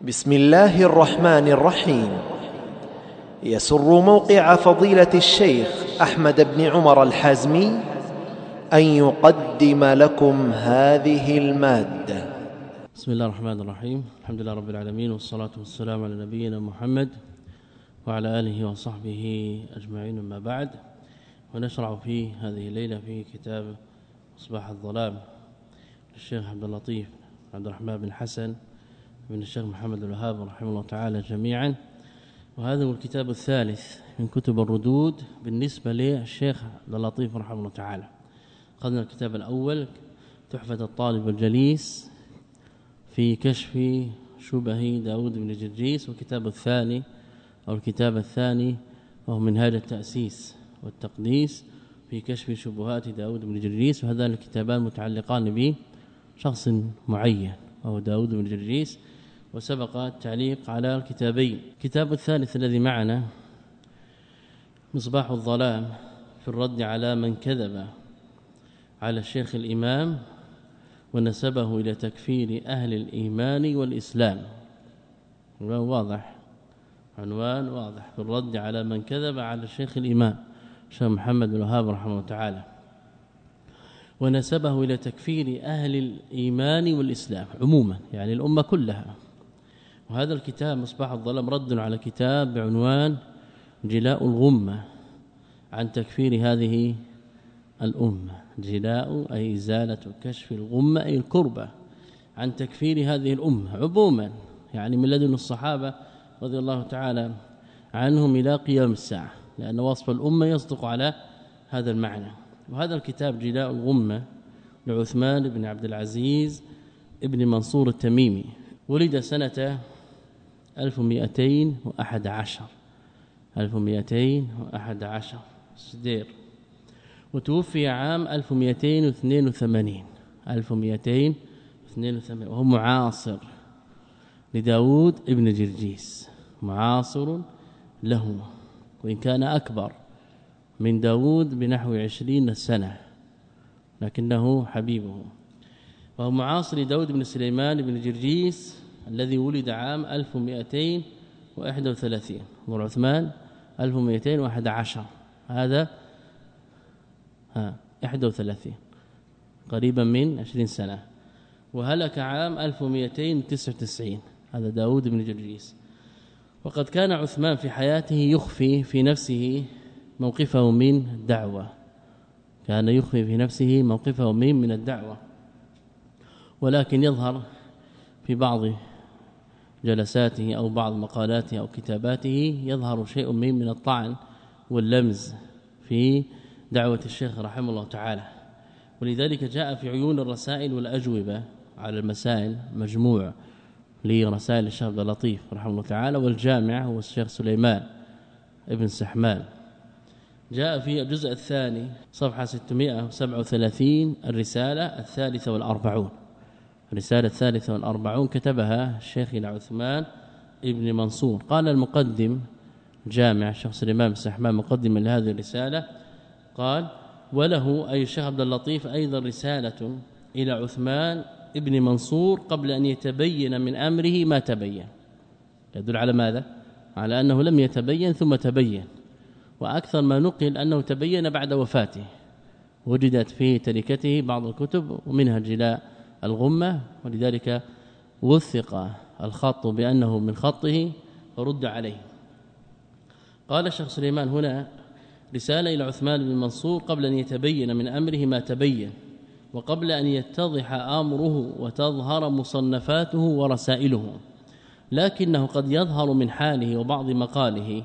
بسم الله الرحمن الرحيم. يسر موقع فضيلة الشيخ أحمد بن عمر الحازمي أن يقدم لكم هذه المادة. بسم الله الرحمن الرحيم. الحمد لله رب العالمين والصلاة والسلام على نبينا محمد وعلى آله وصحبه أجمعين أما بعد. ونشرع في هذه الليلة في كتاب مصباح الظلام للشيخ عبد اللطيف عبد الرحمن بن حسن بن الشيخ محمد الوهاب رحمه الله تعالى جميعا. وهذا هو الكتاب الثالث من كتب الردود بالنسبة للشيخ عبد اللطيف رحمه الله تعالى. أخذنا الكتاب الأول تحفة الطالب الجليس في كشف شبه داود بن جرجيس والكتاب الثاني أو الكتاب الثاني وهو منهاج التأسيس والتقديس في كشف شبهات داود بن جرجيس. وهذان الكتابان متعلقان بشخص معين وهو داود بن جرجيس. وسبق التعليق على الكتابين. الكتاب الثالث الذي معنا مصباح الظلام في الرد على من كذب على الشيخ الإمام ونسبه إلى تكفير أهل الإيمان والإسلام. عنوان واضح. عنوان واضح. في الرد على من كذب على الشيخ الإمام شيخ محمد بن وهاب رحمه الله تعالى. ونسبه إلى تكفير أهل الإيمان والإسلام عموما يعني الأمة كلها. وهذا الكتاب مصباح الظلام رد على كتاب بعنوان جلاء الغمة عن تكفير هذه الأمة. جلاء أي إزالة كشف الغمة أي الكربة عن تكفير هذه الأمة عموما يعني من لدن الصحابة رضي الله تعالى عنهم إلى قيام الساعة لأن وصف الأمة يصدق على هذا المعنى. وهذا الكتاب جلاء الغمة لعثمان بن عبد العزيز ابن منصور التميمي ولد سنة 1211 1211 سدير وتوفي عام 1282 1282 وهو معاصر لداود ابن جرجيس. معاصر له وإن كان أكبر من داود بنحو عشرين سنة لكنه حبيبه. وهو معاصر لداود بن سليمان بن جرجيس الذي ولد عام 1231 عمر عثمان 1211 هذا ها 31 قريبا من 20 سنة. وهلك عام 1299 هذا داود بن جرجيس. وقد كان عثمان في حياته يخفي في نفسه موقفه من الدعوة كان يخفي في نفسه موقفه من من الدعوة. ولكن يظهر في بعض جلساته أو بعض مقالاته أو كتاباته يظهر شيء من من الطعن واللمز في دعوة الشيخ رحمه الله تعالى. ولذلك جاء في عيون الرسائل والأجوبة على المسائل مجموع لرسائل الشيخ عبد اللطيف رحمه الله تعالى والجامع هو الشيخ سليمان ابن سحمان. جاء في الجزء الثاني صفحة 637 الرسالة الثالثة والأربعون. الرسالة الثالثة والأربعون كتبها الشيخ عثمان ابن منصور. قال المقدم جامع شخص الإمام السحمان مقدما لهذه الرسالة قال وله أي الشيخ عبد اللطيف أيضا رسالة إلى عثمان ابن منصور قبل أن يتبين من أمره ما تبين. يدل على ماذا؟ على أنه لم يتبين ثم تبين وأكثر ما نقل أنه تبين بعد وفاته. وجدت في تركته بعض الكتب ومنها جلاء الغمة ولذلك وثق الخط بأنه من خطه فرد عليه. قال الشيخ سليمان هنا رسالة إلى عثمان بن منصور قبل أن يتبين من أمره ما تبين وقبل أن يتضح أمره وتظهر مصنفاته ورسائله لكنه قد يظهر من حاله وبعض مقاله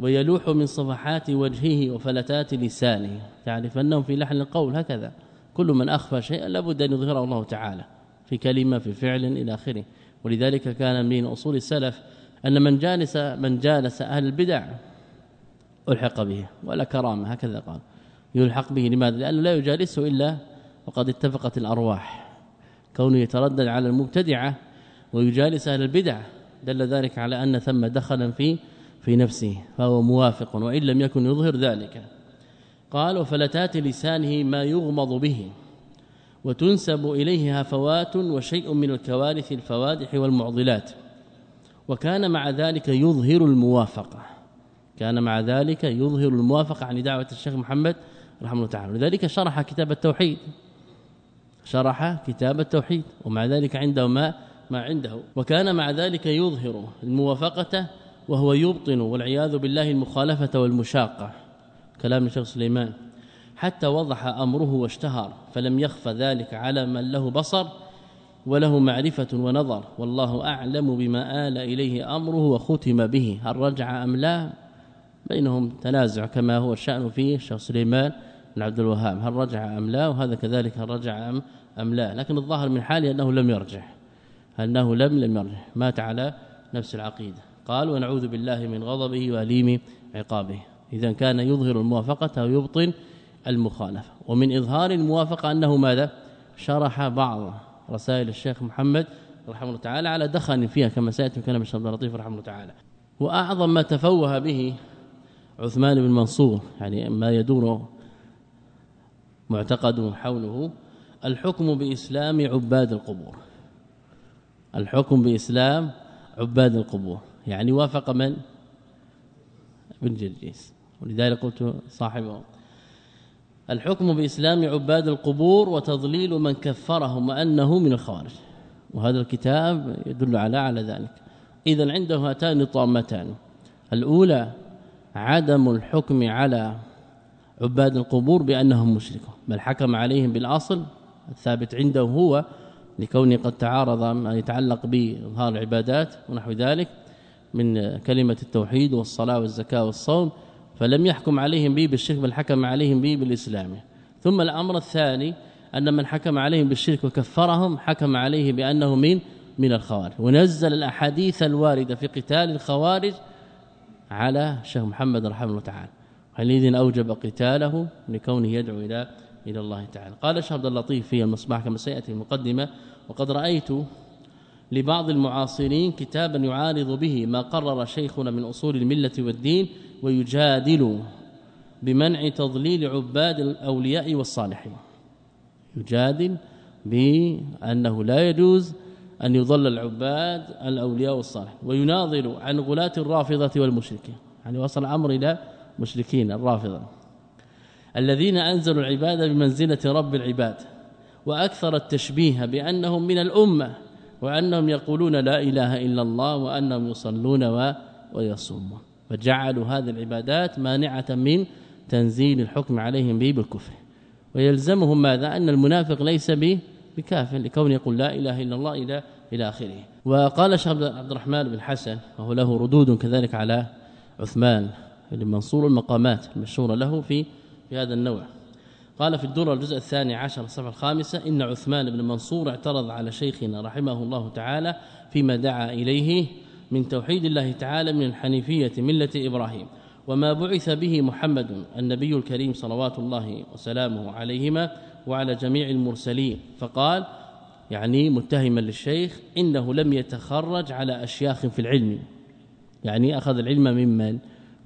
ويلوح من صفحات وجهه وفلتات لسانه. تعرف انه في لحن القول هكذا. كل من أخفى شيئا لابد أن يظهره الله تعالى في كلمة في فعل إلى آخره. ولذلك كان من أصول السلف أن من جالس من جالس أهل البدع ألحق به ولا كرامة هكذا قال. يلحق به لماذا؟ لأنه لا يجالسه إلا وقد اتفقت الأرواح. كونه يتردد على المبتدعة ويجالس أهل البدع دل ذلك على أن ثم دخلا في في نفسه فهو موافق وإن لم يكن يظهر ذلك. قال وفلتات لسانه ما يغمض به وتنسب إليه هفوات وشيء من الكوارث الفوادح والمعضلات وكان مع ذلك يظهر الموافقة. كان مع ذلك يظهر الموافقة عن دعوة الشيخ محمد رحمه الله تعالى. لذلك شرح كتاب التوحيد. شرح كتاب التوحيد ومع ذلك عنده ما ما عنده. وكان مع ذلك يظهر الموافقة وهو يبطن والعياذ بالله المخالفة والمشاقة. كلام الشيخ سليمان. حتى وضح أمره واشتهر فلم يخف ذلك على من له بصر وله معرفة ونظر. والله أعلم بما آل إليه أمره وختم به. هل رجع أم لا؟ بينهم تنازع كما هو الشأن فيه الشيخ سليمان بن عبد الوهاب. هل رجع أم لا؟ وهذا كذلك هل رجع أم, أم لا. لكن الظاهر من حاله أنه لم يرجع. أنه لم لم يرجع. مات على نفس العقيدة. قال ونعوذ بالله من غضبه وأليم عقابه. إذا كان يظهر الموافقة ويبطن المخالفة. ومن إظهار الموافقة أنه ماذا؟ شرح بعض رسائل الشيخ محمد رحمه الله تعالى على دخن فيها كما سيأتي كلام الشيخ عبد اللطيف رحمه الله تعالى. وأعظم ما تفوه به عثمان بن منصور يعني ما يدور معتقد حوله الحكم بإسلام عباد القبور. الحكم بإسلام عباد القبور. يعني وافق من؟ ابن جرجيس ولذلك قلت صاحبه الحكم بإسلام عباد القبور وتضليل من كفرهم وأنه من الخوارج وهذا الكتاب يدل على على ذلك. اذا عنده هاتان الطامتان الأولى عدم الحكم على عباد القبور بأنهم مشركون بل حكم عليهم بالأصل الثابت عنده هو لكونه قد تعارض ما يتعلق بإظهار العبادات ونحو ذلك من كلمة التوحيد والصلاة والزكاة والصوم فلم يحكم عليهم به بالشرك بل حكم عليهم به بالإسلام. ثم الأمر الثاني أن من حكم عليهم بالشرك وكفرهم حكم عليه بأنه من من الخوارج. ونزل الأحاديث الواردة في قتال الخوارج على الشيخ محمد رحمه الله تعالى. حينئذ أوجب قتاله لكونه يدعو إلى إلى الله تعالى. قال الشيخ عبد اللطيف في المصباح كما سيأتي المقدمة وقد رأيت لبعض المعاصرين كتابا يعارض به ما قرر شيخنا من أصول الملة والدين ويجادل بمنع تضليل عباد الأولياء والصالحين. يجادل بأنه لا يجوز أن يضل العباد الأولياء والصالحين. ويناظر عن غلاة الرافضة والمشركين. يعني وصل الامر إلى مشركين الرافضة. الذين أنزلوا العبادة بمنزلة رب العباد. وأكثر التشبيه بأنهم من الأمة. وأنهم يقولون لا إله إلا الله وأنهم يصلون ويصومون. فجعلوا هذه العبادات مانعة من تنزيل الحكم عليهم به بالكفر. ويلزمهم ماذا؟ أن المنافق ليس به بكافر لكونه يقول لا إله إلا الله إلى إلى آخره. وقال شيخ عبد الرحمن بن حسن وهو له ردود كذلك على عثمان بن منصور المقامات المشهورة له في في هذا النوع. قال في الدور الجزء الثاني عشر الصفحة الخامسة إن عثمان بن منصور اعترض على شيخنا رحمه الله تعالى فيما دعا إليه من توحيد الله تعالى من الحنيفية ملة إبراهيم. وما بعث به محمد النبي الكريم صلوات الله وسلامه عليهما وعلى جميع المرسلين. فقال يعني متهما للشيخ إنه لم يتخرج على أشياخ في العلم. يعني أخذ العلم ممن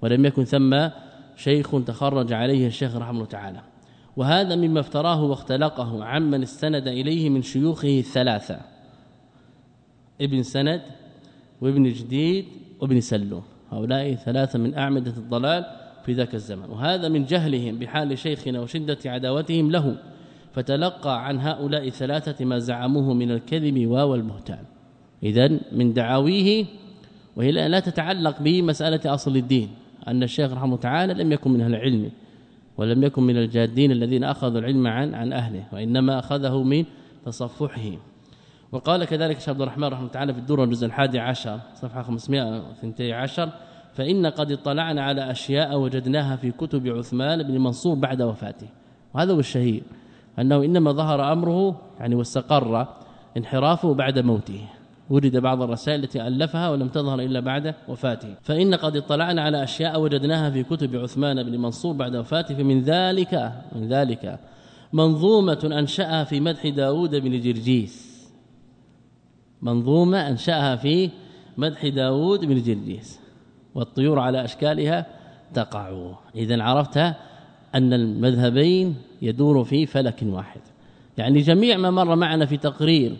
ولم يكن ثم شيخ تخرج عليه الشيخ رحمه الله تعالى. وهذا مما افتراه واختلقه عمن استند إليه من شيوخه الثلاثة ابن سند وابن جديد وابن سلوم هؤلاء ثلاثة من أعمدة الضلال في ذاك الزمن. وهذا من جهلهم بحال شيخنا وشدة عداوتهم له فتلقى عن هؤلاء الثلاثه ما زعموه من الكذب والبهتان اذا من دعاويه وهي لا تتعلق بمسألة أصل الدين أن الشيخ رحمه تعالى لم يكن من أهل العلم. ولم يكن من الجادين الذين أخذوا العلم عن عن أهله وإنما أخذه من تصفحه. وقال كذلك شيخ عبد الرحمن رحمه الله تعالى في الدور الجزء الحادي عشر صفحة 512 فإن قد اطلعنا على أشياء وجدناها في كتب عثمان بن منصور بعد وفاته. وهذا هو الشهير أنه إنما ظهر أمره يعني واستقر انحرافه بعد موته. وجد بعض الرسائل التي ألفها ولم تظهر إلا بعد وفاته. فإن قد اطلعنا على أشياء وجدناها في كتب عثمان بن منصور بعد وفاته فمن ذلك من ذلك منظومة أنشأها في مدح داود بن جرجيس منظومة أنشأها في مدح داود بن جرجيس والطيور على أشكالها تقع. إذا عرفت أن المذهبين يدور في فلك واحد. يعني جميع ما مر معنا في تقرير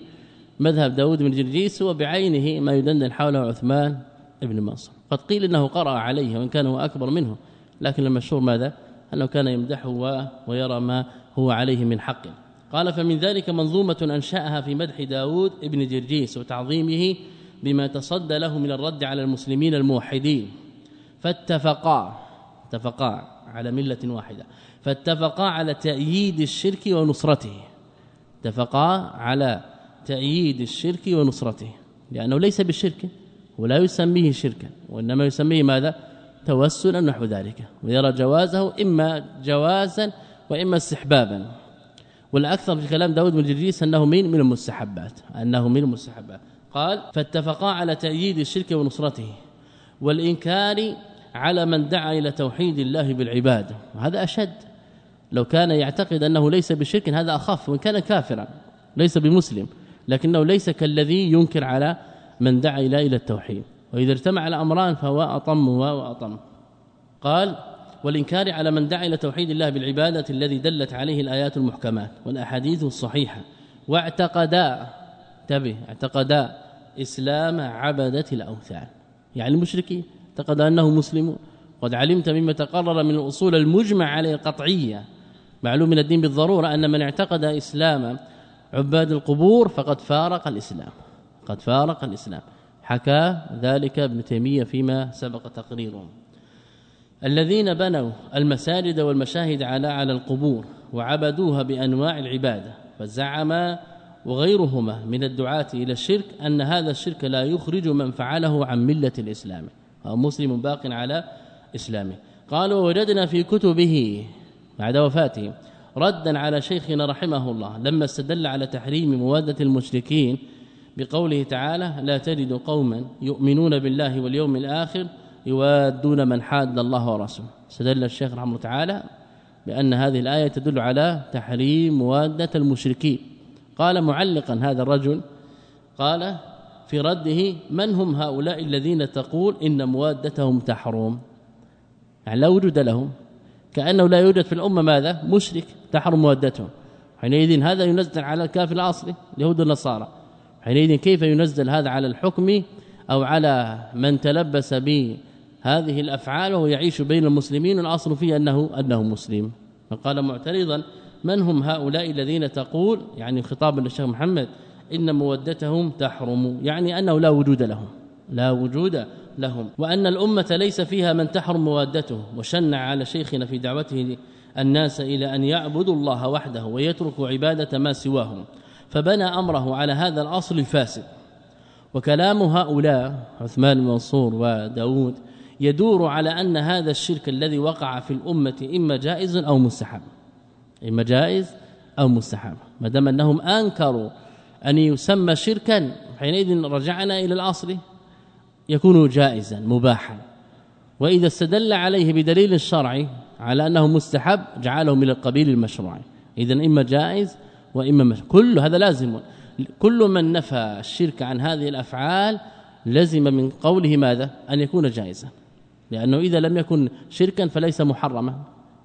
مذهب داود بن جرجيس هو بعينه ما يدندن حوله عثمان بن منصور. قد قيل إنه قرأ عليه وإن كان هو أكبر منه لكن المشهور ماذا؟ أنه كان يمدحه ويرى ما هو عليه من حق. قال فمن ذلك منظومة أنشأها في مدح داود ابن جرجيس وتعظيمه بما تصدى له من الرد على المسلمين الموحدين. فاتفقا اتفقا على ملة واحدة. فاتفقا على تأييد الشرك ونصرته. اتفقا على تأييد الشرك ونصرته لأنه ليس بالشرك ولا يسميه شركا وإنما يسميه ماذا؟ توسلا نحو ذلك ويرى جوازه إما جوازا وإما استحبابا. والأكثر في كلام داود بن جريس أنه من من المستحبات أنه من المستحبات. قال فاتفقا على تأييد الشرك ونصرته والإنكار على من دعا إلى توحيد الله بالعبادة وهذا أشد. لو كان يعتقد أنه ليس بشرك هذا أخف وإن كان كافرا ليس بمسلم. لكنه ليس كالذي ينكر على من دعا إلى إلى التوحيد. وإذا اجتمع الأمران فهو أطم وأطم قال والإنكار على من دعا إلى توحيد الله بالعبادة الذي دلت عليه الآيات المحكمات والأحاديث الصحيحة واعتقدا انتبه اعتقدا إسلام عبدة الأوثان. يعني المشركين اعتقد أنه مسلم. قد علمت مما تقرر من الأصول المجمع عليه القطعية. معلوم من الدين بالضرورة أن من اعتقد إسلام عباد القبور فقد فارق الإسلام قد فارق الإسلام. حكى ذلك ابن تيمية فيما سبق تقريره الذين بنوا المساجد والمشاهد على على القبور وعبدوها بأنواع العبادة فزعم وغيرهما من الدعاة إلى الشرك أن هذا الشرك لا يخرج من فعله عن ملة الإسلام. أو مسلم باق على إسلامه. قالوا وجدنا في كتبه بعد وفاته ردا على شيخنا رحمه الله لما استدل على تحريم موادة المشركين بقوله تعالى لا تجد قوما يؤمنون بالله واليوم الآخر يوادون من حاد الله ورسوله. استدل الشيخ رحمه الله تعالى بأن هذه الآية تدل على تحريم موادة المشركين. قال معلقا هذا الرجل قال في رده من هم هؤلاء الذين تقول إن موادتهم تحرم يعني لا وجود لهم. كأنه لا يوجد في الأمة ماذا؟ مشرك. تحرم موادتهم حينئذ هذا ينزل على الكافر الأصلي اليهود والنصارى. حينئذ كيف ينزل هذا على الحكم أو على من تلبس بهذه الأفعال وهو يعيش بين المسلمين؟ الأصل فيه انه أنه مسلم. فقال معترضا من هم هؤلاء الذين تقول يعني خطابا للشيخ محمد إن مودتهم تحرم؟ يعني أنه لا وجود لهم. لا وجود لهم. وأن الأمة ليس فيها من تحرم مودته وشنع على شيخنا في دعوته الناس إلى أن يعبدوا الله وحده ويتركوا عبادة ما سواه فبنى أمره على هذا الأصل الفاسد. وكلام هؤلاء عثمان بن منصور وداود يدور على أن هذا الشرك الذي وقع في الأمة إما جائز أو مستحب. إما جائز أو مستحب. ما دام أنهم أنكروا أن يسمى شركا حينئذ رجعنا إلى الأصل يكون جائزا مباحا. وإذا استدل عليه بدليل شرعي على أنه مستحب جعله من القبيل المشروع. اذا إما جائز وإما مشروع كل هذا لازم. كل من نفى الشرك عن هذه الأفعال لزم من قوله ماذا؟ أن يكون جائزا. لأنه إذا لم يكن شركا فليس محرما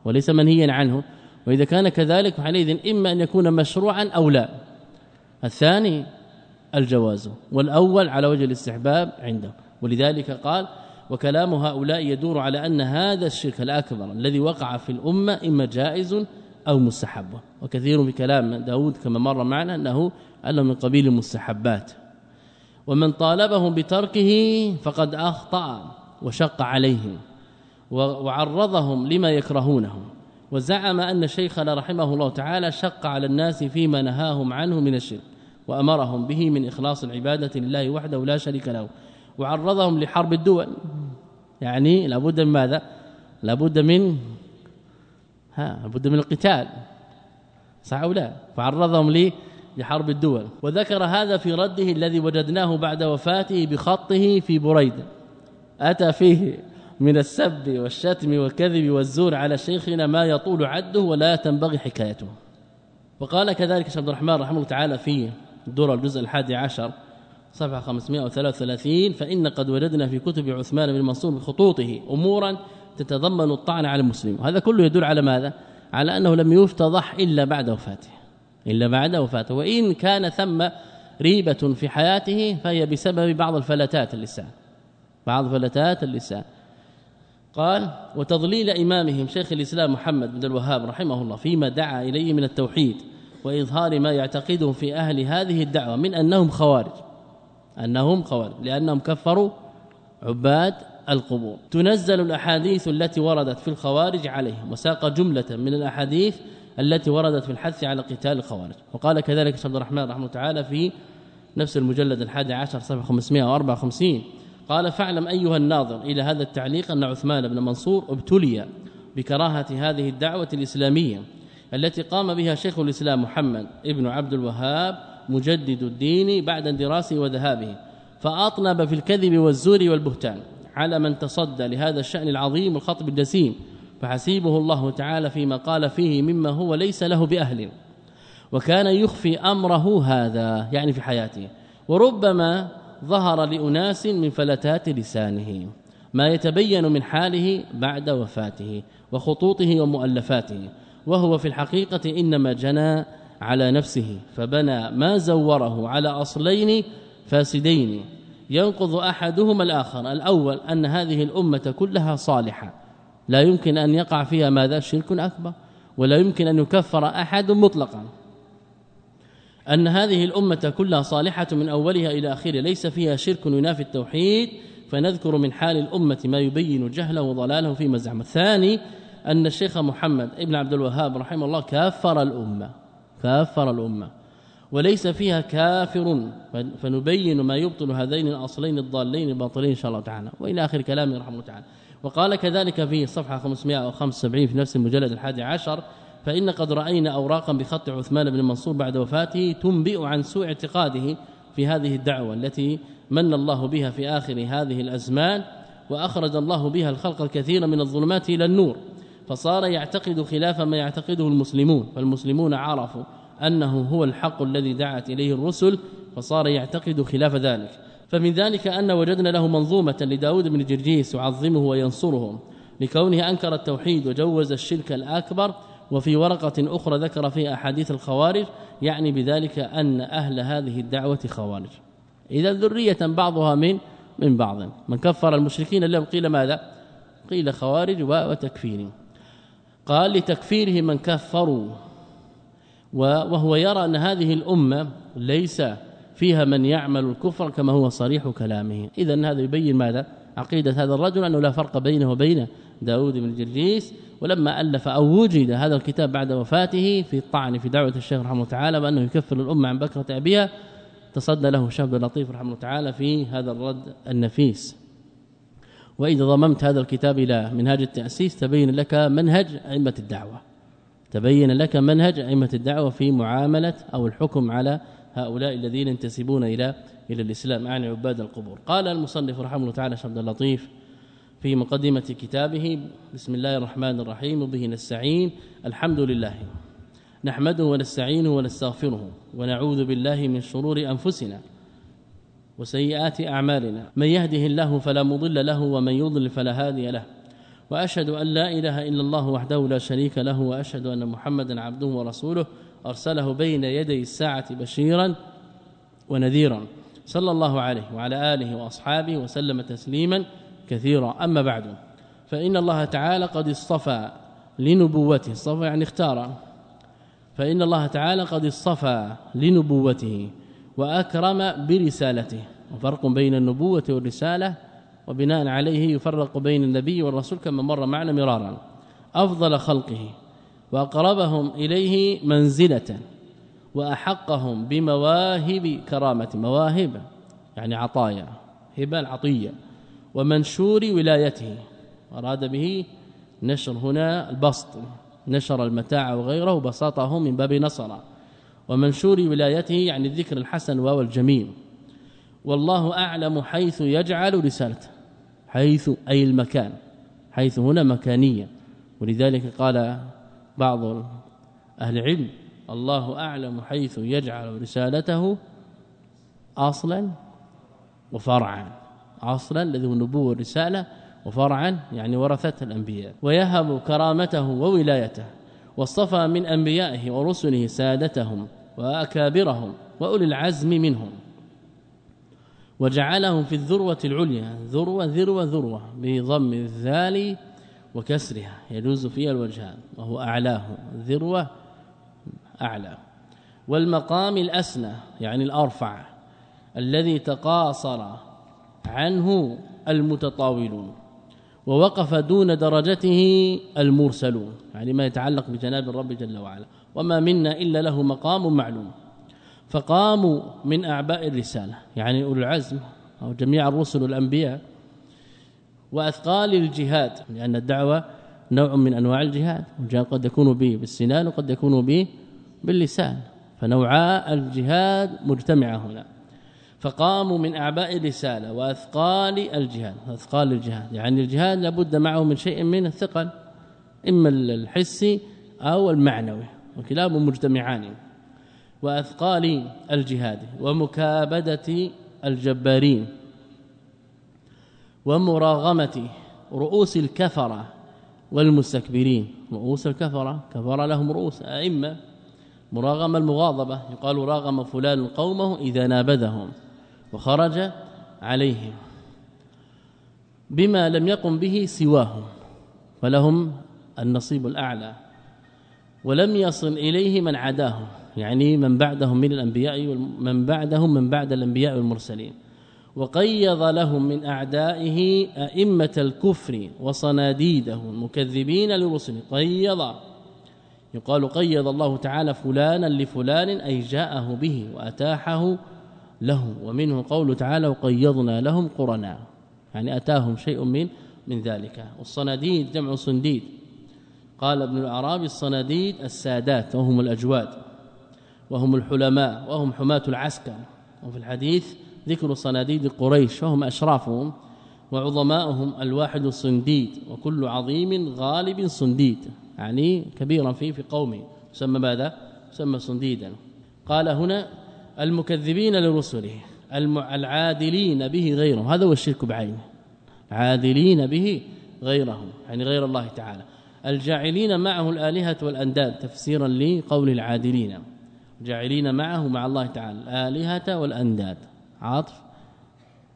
وليس منهيا عنه. وإذا كان كذلك فحينئذ إما أن يكون مشروعا أو لا. الثاني الجواز والأول على وجه الاستحباب عنده ولذلك قال وكلام هؤلاء يدور على أن هذا الشرك الأكبر الذي وقع في الأمة إما جائز أو مستحب. وكثير من كلام داود كما مر معنا أنه أنه من قبيل المستحبات. ومن طالبهم بتركه فقد أخطأ وشق عليهم وعرضهم لما يكرهونه. وزعم أن شيخنا رحمه الله تعالى شق على الناس فيما نهاهم عنه من الشرك وأمرهم به من إخلاص العبادة لله وحده لا شريك له. وعرضهم لحرب الدول. يعني لابد من ماذا؟ لابد من ها لابد من القتال. صح أو لا؟ فعرضهم لحرب الدول. وذكر هذا في رده الذي وجدناه بعد وفاته بخطه في بريدة. أتى فيه من السب والشتم والكذب والزور على شيخنا ما يطول عده ولا تنبغي حكايته. وقال كذلك عبد الرحمن رحمه الله تعالى في دور الجزء الحادي عشر صفحه 533 فإن قد وجدنا في كتب عثمان بن منصور بخطوطه أمورا تتضمن الطعن على المسلم. وهذا كله يدل على ماذا؟ على أنه لم يفتضح إلا بعد وفاته إلا بعد وفاته. وإن كان ثم ريبة في حياته فهي بسبب بعض الفلتات اللسان. بعض فلتات اللسان. قال وتضليل إمامهم شيخ الإسلام محمد بن الوهاب رحمه الله فيما دعا إليه من التوحيد وإظهار ما يعتقده في أهل هذه الدعوة من أنهم خوارج. أنهم خوارج لأنهم كفروا عباد القبور. تنزل الأحاديث التي وردت في الخوارج عليهم وساق جملة من الأحاديث التي وردت في الحث على قتال الخوارج. وقال كذلك عبد الرحمن رحمه الله تعالى في نفس المجلد الحادي عشر صفحة 554 قال فاعلم أيها الناظر إلى هذا التعليق أن عثمان بن منصور ابتلي بكراهة هذه الدعوة الإسلامية التي قام بها شيخ الإسلام محمد ابن عبد الوهاب مجدد الدين بعد اندراسه وذهابه فأطنب في الكذب والزور والبهتان على من تصدى لهذا الشأن العظيم والخطب الجسيم فحسيبه الله تعالى فيما قال فيه مما هو ليس له بأهل. وكان يخفي أمره هذا يعني في حياته وربما ظهر لأناس من فلتات لسانه ما يتبين من حاله بعد وفاته وخطوطه ومؤلفاته وهو في الحقيقة إنما جنى على نفسه فبنى ما زوره على أصلين فاسدين. ينقض أحدهما الآخر. الأول أن هذه الأمة كلها صالحة. لا يمكن أن يقع فيها ماذا؟ شرك أكبر. ولا يمكن أن يكفر أحد مطلقا. أن هذه الأمة كلها صالحة من أولها إلى آخره. ليس فيها شرك ينافي التوحيد. فنذكر من حال الأمة ما يبين جهله وضلاله فيما زعم الثاني أن الشيخ محمد ابن عبد الوهاب رحمه الله كافر الأمة. كافر الأمة. وليس فيها كافر فنبين ما يبطل هذين الأصلين الضالين الباطلين إن شاء الله تعالى. وإلى آخر كلامه رحمه الله تعالى. وقال كذلك في صفحة 575 في نفس المجلد الحادي عشر فإن قد رأينا أوراقا بخط عثمان بن منصور بعد وفاته تنبئ عن سوء اعتقاده في هذه الدعوة التي من الله بها في آخر هذه الأزمان وأخرج الله بها الخلق الكثير من الظلمات إلى النور. فصار يعتقد خلاف ما يعتقده المسلمون فالمسلمون عرفوا أنه هو الحق الذي دعت إليه الرسل فصار يعتقد خلاف ذلك. فمن ذلك أن وجدنا له منظومة لداود بن جرجيس يعظمه وينصره لكونه أنكر التوحيد وجوز الشرك الأكبر وفي ورقة أخرى ذكر فيها أحاديث الخوارج يعني بذلك أن أهل هذه الدعوة خوارج. إذا ذرية بعضها من من بعض. من كفر المشركين اليوم قيل ماذا؟ قيل خوارج وتكفير. قال لتكفيره من كفروا. وهو يرى أن هذه الأمة ليس فيها من يعمل الكفر كما هو صريح كلامه. اذا هذا يبين ماذا؟ عقيدة هذا الرجل أنه لا فرق بينه وبين داود بن جرجيس ولما ألف أو وجد هذا الكتاب بعد وفاته في الطعن في دعوة الشيخ رحمه الله تعالى بانه يكفر الأمة عن بكرة أبيها تصدى له شاب لطيف رحمه الله تعالى في هذا الرد النفيس. وإذا ضممت هذا الكتاب إلى منهاج التأسيس تبين لك منهج أئمة الدعوة. تبين لك منهج أئمة الدعوة في معاملة أو الحكم على هؤلاء الذين ينتسبون إلى إلى الإسلام. أعني عباد القبور. قال المصنف رحمه الله تعالى عبد اللطيف في مقدمة كتابه بسم الله الرحمن الرحيم وبه نستعين. الحمد لله. نحمده ونستعينه ونستغفره ونعوذ بالله من شرور أنفسنا وسيئات أعمالنا. من يهده الله فلا مضل له ومن يضلل فلا هادي له. وأشهد أن لا إله إلا الله وحده لا شريك له وأشهد أن محمدا عبده ورسوله. أرسله بين يدي الساعة بشيرا ونذيرا. صلى الله عليه وعلى آله وأصحابه وسلم تسليما كثيرا. أما بعد فإن الله تعالى قد اصطفى لنبوته. اصطفى يعني اختار. فإن الله تعالى قد اصطفى لنبوته وأكرم برسالته. وفرق بين النبوة والرسالة وبناء عليه يفرق بين النبي والرسول كما مر معنا مرارا. أفضل خلقه وأقربهم إليه منزلة وأحقهم بمواهب كرامة مواهب يعني عطايا هبة العطية ومنشور ولايته. أراد به نشر هنا البسط نشر المتاع وغيره بساطه من باب نصر. ومنشور ولايته يعني الذكر الحسن والجميل والله أعلم حيث يجعل رسالته. حيث أي المكان حيث هنا مكانية. ولذلك قال بعض أهل العلم الله أعلم حيث يجعل رسالته أصلا وفرعا. أصلا الذي هو النبوه والرساله وفرعا يعني ورثة الأنبياء. ويهب كرامته وولايته واصطفى من أنبيائه ورسله سادتهم وأكابرهم وأولي العزم منهم. وجعلهم في الذروة العليا ذروة ذروة ذروة بضم الذال وكسرها يجوز فيها الوجهان وهو أعلاه ذروة أعلى. والمقام الأسنى يعني الأرفع الذي تقاصر عنه المتطاولون ووقف دون درجته المرسلون يعني ما يتعلق بجناب الرب جل وعلا. وما منا إلا له مقام معلوم. فقاموا من أعباء الرسالة يعني أولو العزم أو جميع الرسل والأنبياء وأثقال الجهاد لأن الدعوة نوع من أنواع الجهاد والجهاد قد يكون به بالسنان وقد يكون به باللسان فنوعاء الجهاد مجتمعه هنا. فقاموا من أعباء الرسالة وأثقال الجهاد أثقال الجهاد يعني الجهاد لابد معه من شيء من الثقل إما الحسي أو المعنوي وكلاهما مجتمعان. وأثقال الجهاد ومكابدة الجبارين ومراغمة رؤوس الكفرة والمستكبرين. رؤوس الكفرة كفر لهم رؤوس أئمة. مراغمة المغاضبة يقال راغم فلان قومه إذا نابذهم وخرج عليهم بما لم يقم به سواهم فلهم النصيب الأعلى ولم يصل إليه من عداهم. يعني من بعدهم من الأنبياء ومن بعدهم من بعد الأنبياء والمرسلين. وقيض لهم من أعدائه أئمة الكفر وصناديده المكذبين لرسله قيض. يقال قيض الله تعالى فلانا لفلان أي جاءه به وأتاحه له ومنه قوله تعالى وقيضنا لهم قرنا يعني أتاهم شيء من من ذلك. والصناديد جمع صنديد. قال ابن الأعرابي الصناديد السادات وهم الأجواد. وهم الحلماء وهم حماة العسكر. وفي الحديث ذكر صناديد قريش وهم أشرافهم وعظماؤهم الواحد الصنديد وكل عظيم غالب صنديد. يعني كبيرا فيه في قومه. يسمى ماذا؟ يسمى صنديدا. قال هنا المكذبين لرسله العادلين به غيرهم. هذا هو الشرك بعينه. عادلين به غيرهم يعني غير الله تعالى. الجاعلين معه الآلهة والأنداد تفسيرا لقول العادلين. جاعلين معه مع الله تعالى. الالهه والأنداد. عاطف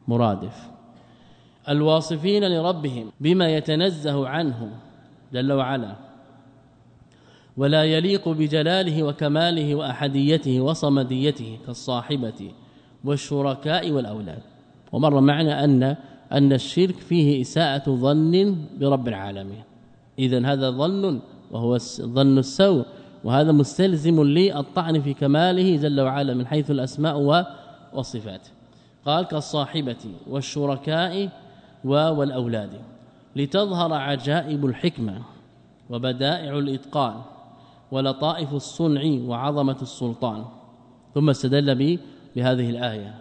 مرادف. الواصفين لربهم بما يتنزه عنه جل وعلا. ولا يليق بجلاله وكماله وأحديته وصمديته كالصاحبة والشركاء والأولاد. ومر معنا أن أن الشرك فيه إساءة ظن برب العالمين. اذا هذا ظن وهو ظن السوء. وهذا مستلزم للطعن في كماله جل وعلا من حيث الأسماء والصفات. قال كالصاحبة والشركاء والأولاد. لتظهر عجائب الحكمة وبدائع الإتقان ولطائف الصنع وعظمة السلطان. ثم استدل به بهذه الآية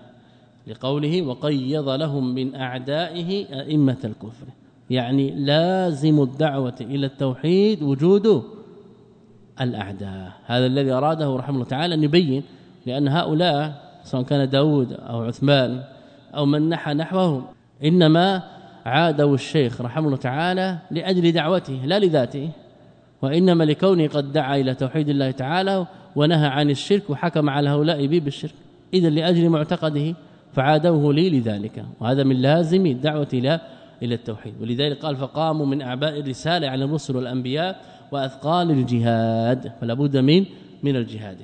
لقوله وقيض لهم من أعدائه أئمة الكفر. يعني لازم الدعوة إلى التوحيد وجود الأعداء. هذا الذي أراده رحمه الله تعالى أن يبين لأن هؤلاء سواء كان داود أو عثمان أو من نحى نحوهم إنما عادوا الشيخ رحمه الله تعالى لأجل دعوته لا لذاته وإنما لكونه قد دعا إلى توحيد الله تعالى ونهى عن الشرك وحكم على هؤلاء به بالشرك اذا لأجل معتقده فعادوه لي لذلك وهذا من لازم الدعوه إلى إلى التوحيد. ولذلك قال فقاموا من أعباء الرسالة على الرسل والأنبياء وأثقال الجهاد فلا بد من من الجهاد.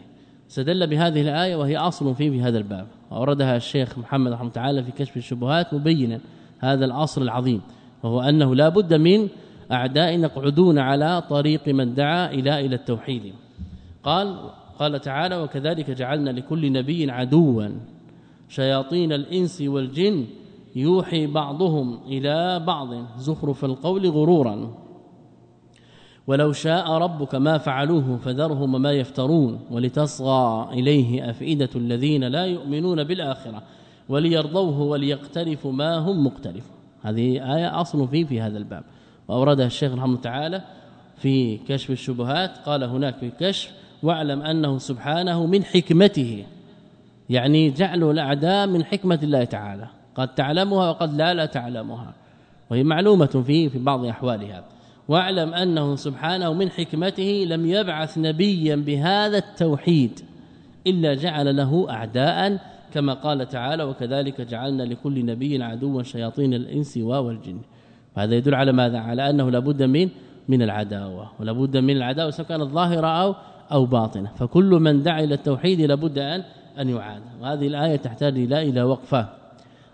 استدل بهذه الآية وهي أصل في هذا الباب. اوردها الشيخ محمد رحمة تعالى في كشف الشبهات مبينا هذا الأصل العظيم وهو أنه لا بد من أعداء يقعدون على طريق من دعا إلى إلى التوحيد. قال قال تعالى وكذلك جعلنا لكل نبي عدوا شياطين الإنس والجن يوحي بعضهم إلى بعض زخرف القول غرورا. ولو شاء ربك ما فعلوه فذرهم وما يفترون ولتصغى إليه أفئدة الذين لا يؤمنون بالآخرة وليرضوه وليقترفوا ما هم مقترفون. هذه آية أصل في في هذا الباب. واوردها الشيخ رحمه تعالى في كشف الشبهات قال هناك في كشف واعلم أنه سبحانه من حكمته يعني جعل الأعداء من حكمة الله تعالى. قد تعلمها وقد لا لا تعلمها. وهي معلومة في في بعض أحوالها. واعلم أنه سبحانه من حكمته لم يبعث نبيا بهذا التوحيد إلا جعل له أعداء كما قال تعالى وكذلك جعلنا لكل نبي عدوا شياطين الإنس والجن. هذا يدل على ماذا؟ على أنه لابد من من العداوة. ولابد من العداوة سواء كانت ظاهرة أو أو باطنة. فكل من دعا إلى التوحيد لابد أن أن يعاد. وهذه الآية تحتاج إلى إلى وقفة.